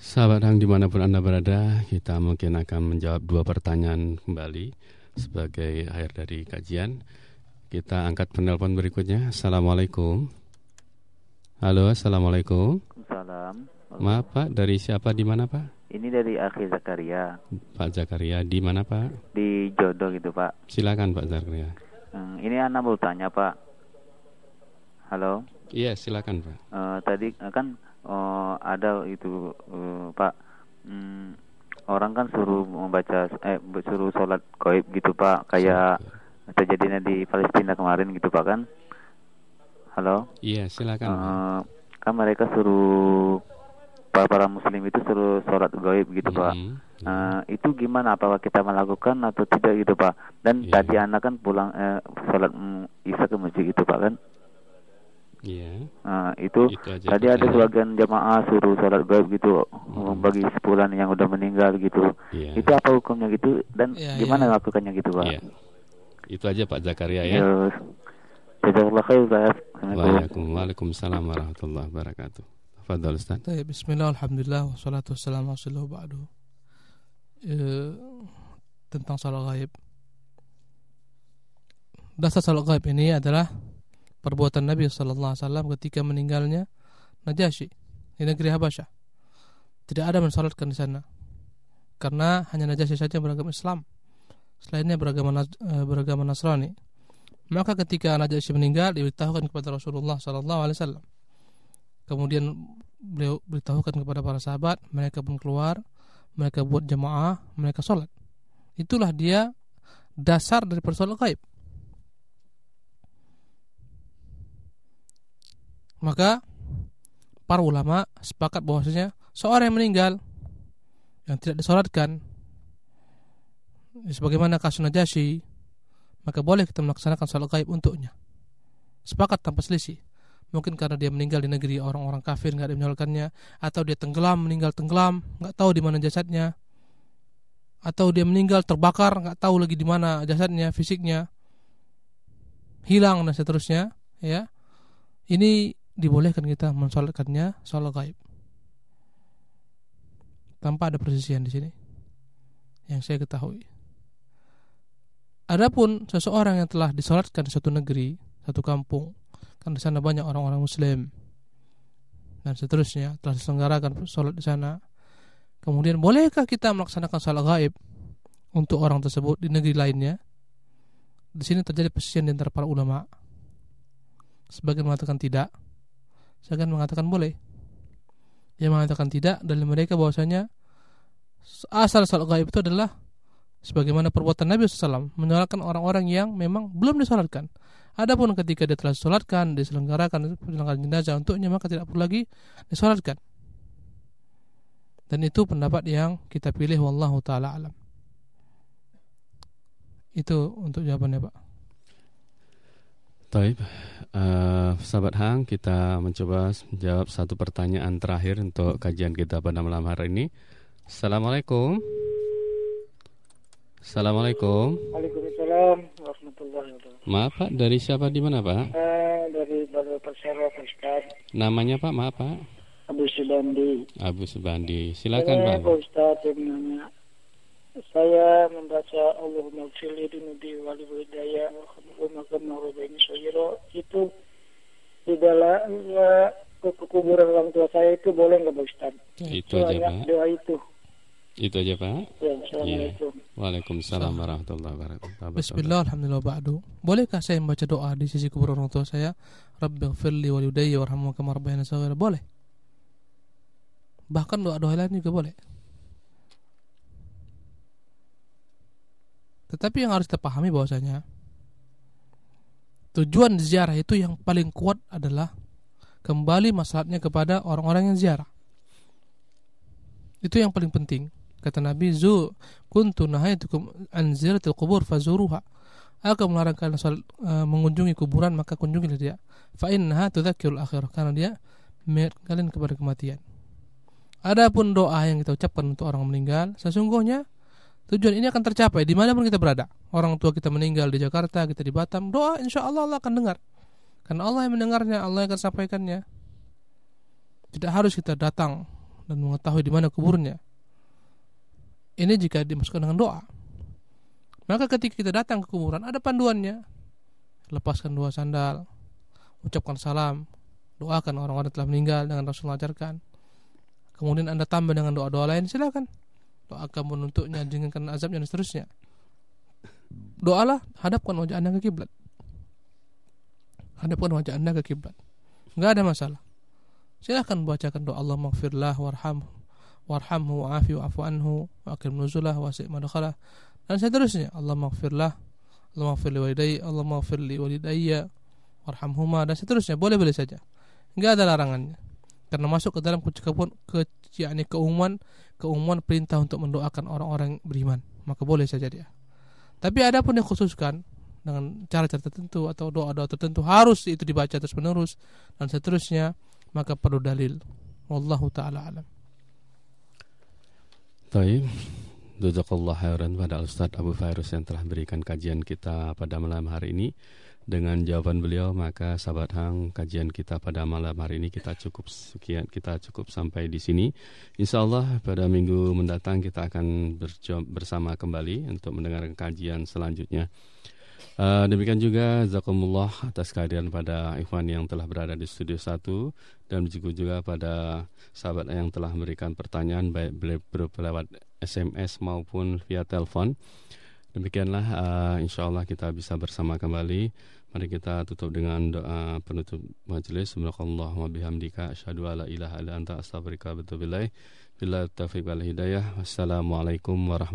Sahabat yang di mana pun Anda berada, kita mungkin akan menjawab dua pertanyaan kembali sebagai akhir dari kajian. Kita angkat penelpon berikutnya. Assalamualaikum. Halo, assalamualaikum. Salam. Maaf Pak, dari siapa di mana Pak? Ini dari Akhil Zakaria. Pak Zakaria di mana Pak? Di Jodoh gitu Pak. Silakan Pak Zakaria. Hmm, ini anak mau tanya Pak. Halo. Iya silakan Pak. Uh, tadi uh, kan uh, ada itu uh, Pak. Hmm, orang kan suruh membaca eh suruh sholat goib gitu Pak. Kayak terjadinya di Palestina kemarin gitu Pak kan. Halo. Iya silakan. Uh, kan mereka suruh para para muslim itu suruh sholat gaib gitu mm -hmm. pak. Uh, itu gimana? Apakah kita melakukan atau tidak gitu pak? Dan yeah. tadi anak kan pulang eh, sholat mm, isya ke masjid gitu pak kan? Iya. Yeah. Uh, itu, itu tadi ada sebagian jamaah suruh sholat gaib gitu hmm. bagi sepulan yang udah meninggal gitu. Yeah. Itu apa hukumnya gitu dan yeah, gimana yeah. lakukannya gitu pak? Yeah. Itu aja Pak Zakaria ya. Yes. Jazakallah khair Waalaikumsalam warahmatullahi wabarakatuh. Fadal Ustaz. Baik, bismillah, alhamdulillah, wassalatu wassalamu ala ba'du. E, tentang salat gaib. Dasar salat gaib ini adalah perbuatan Nabi sallallahu alaihi wasallam ketika meninggalnya Najasyi di negeri Habasyah. Tidak ada mensalatkan di sana. Karena hanya Najasyi saja beragama Islam. Selainnya beragama e, beragama Nasrani. Maka ketika Najasyi meninggal diberitahukan kepada Rasulullah sallallahu alaihi wasallam Kemudian beliau beritahukan kepada para sahabat, mereka pun keluar, mereka buat jemaah, mereka sholat. Itulah dia dasar dari persoalan gaib. Maka para ulama sepakat bahwasanya seorang yang meninggal yang tidak disolatkan sebagaimana kasus Najasyi maka boleh kita melaksanakan sholat gaib untuknya sepakat tanpa selisih mungkin karena dia meninggal di negeri orang-orang kafir nggak ada menyalakannya atau dia tenggelam meninggal tenggelam nggak tahu di mana jasadnya. Atau dia meninggal terbakar nggak tahu lagi di mana jasadnya fisiknya. Hilang dan seterusnya ya. Ini dibolehkan kita mensolatkannya sholat gaib. Tanpa ada persisian di sini yang saya ketahui. Adapun seseorang yang telah disolatkan di satu negeri, satu kampung, kan di sana banyak orang-orang Muslim dan seterusnya telah diselenggarakan sholat di sana. Kemudian bolehkah kita melaksanakan sholat gaib untuk orang tersebut di negeri lainnya? Di sini terjadi persisian di antara para ulama. Sebagian mengatakan tidak, sebagian mengatakan boleh yang mengatakan tidak dari mereka bahwasanya asal salat gaib itu adalah sebagaimana perbuatan Nabi SAW menyolatkan orang-orang yang memang belum disolatkan. Adapun ketika dia telah disolatkan, diselenggarakan penyelenggaraan jenazah untuknya maka tidak perlu lagi disolatkan. Dan itu pendapat yang kita pilih wallahu taala alam. Itu untuk jawabannya, Pak. Taib, uh, sahabat Hang, kita mencoba menjawab satu pertanyaan terakhir untuk kajian kita pada malam hari ini. Assalamualaikum. Assalamualaikum. Waalaikumsalam warahmatullahi wabarakatuh. Maaf Pak, dari siapa di mana Pak? Eh, dari Baru Persero Ustaz. Namanya Pak, maaf Pak. Abu Subandi. Abu Subandi. Silakan Saya Pak. Ustaz yang nanya. Saya membaca Allahumma fili dunubi wali hidayah wa makam ini sayiro itu di dalam ya, ke kuburan orang tua saya itu boleh nggak Pak Ustaz? Itu aja Pak. Doa itu. Itu aja Pak. Ya, Assalamualaikum. Waalaikumsalam warahmatullahi wabarakatuh. Bismillah, alhamdulillah, ba'du. Bolehkah saya membaca doa di sisi kuburan orang tua saya? Rabbi firli wa lidayya warhamhu kama rabbayani shaghira. Boleh. Bahkan doa-doa lain juga boleh. Tetapi yang harus kita pahami bahwasanya tujuan ziarah itu yang paling kuat adalah kembali masalahnya kepada orang-orang yang ziarah. Itu yang paling penting. Kata Nabi, "Zu kuntu nahaitukum an ziyaratil qubur fazuruha." Aku melarang kalian soal, eh, mengunjungi kuburan maka kunjungilah dia. Fa innaha tudzakkirul akhirah karena dia kalian kepada kematian. Adapun doa yang kita ucapkan untuk orang meninggal, sesungguhnya tujuan ini akan tercapai di mana pun kita berada. Orang tua kita meninggal di Jakarta, kita di Batam, doa insya Allah Allah akan dengar. Karena Allah yang mendengarnya, Allah yang akan sampaikannya. Tidak harus kita datang dan mengetahui di mana kuburnya. Ini jika dimasukkan dengan doa. Maka ketika kita datang ke kuburan ada panduannya. Lepaskan dua sandal, ucapkan salam, doakan orang-orang telah meninggal dengan Rasul ajarkan. Kemudian Anda tambah dengan doa-doa lain silakan. Doakan menuntuknya, jinginkan azabnya dan seterusnya. Doalah hadapkan wajah Anda ke kiblat. Hadapkan wajah Anda ke kiblat. Enggak ada masalah. Silahkan bacakan doa Allah maghfirlah warhamhu warhamhu wa'afi wa'afu anhu wa nuzulah wa si' madkhalah dan seterusnya Allah maghfirlah Allah maghfir li walidayya Allah maghfir li walidayya warhamhuma dan seterusnya. Boleh-boleh saja. Enggak ada larangannya. Karena masuk ke dalam kecukupun ke yakni keumuman keumuman perintah untuk mendoakan orang-orang beriman. Maka boleh saja dia. Tapi ada pun yang khususkan dengan cara-cara tertentu atau doa-doa tertentu harus itu dibaca terus menerus dan seterusnya maka perlu dalil. Wallahu taala alam Taib. Jazakallah khairan pada Ustaz Abu Fairuz yang telah berikan kajian kita pada malam hari ini. Dengan jawaban beliau maka sahabat hang kajian kita pada malam hari ini kita cukup sekian kita cukup sampai di sini. Insya Allah pada minggu mendatang kita akan bersama kembali untuk mendengarkan kajian selanjutnya. Uh, demikian juga Zakumullah atas kehadiran pada Ikhwan yang telah berada di studio 1 dan juga juga pada sahabat yang telah memberikan pertanyaan baik lewat SMS maupun via telepon. Demikianlah uh, insya Allah kita bisa bersama kembali. Mari kita tutup dengan doa penutup majelis. Subhanallah wa bihamdika asyhadu ilaha illa anta astaghfiruka. Bila taufiq wal hidayah. Wassalamualaikum warahmatullahi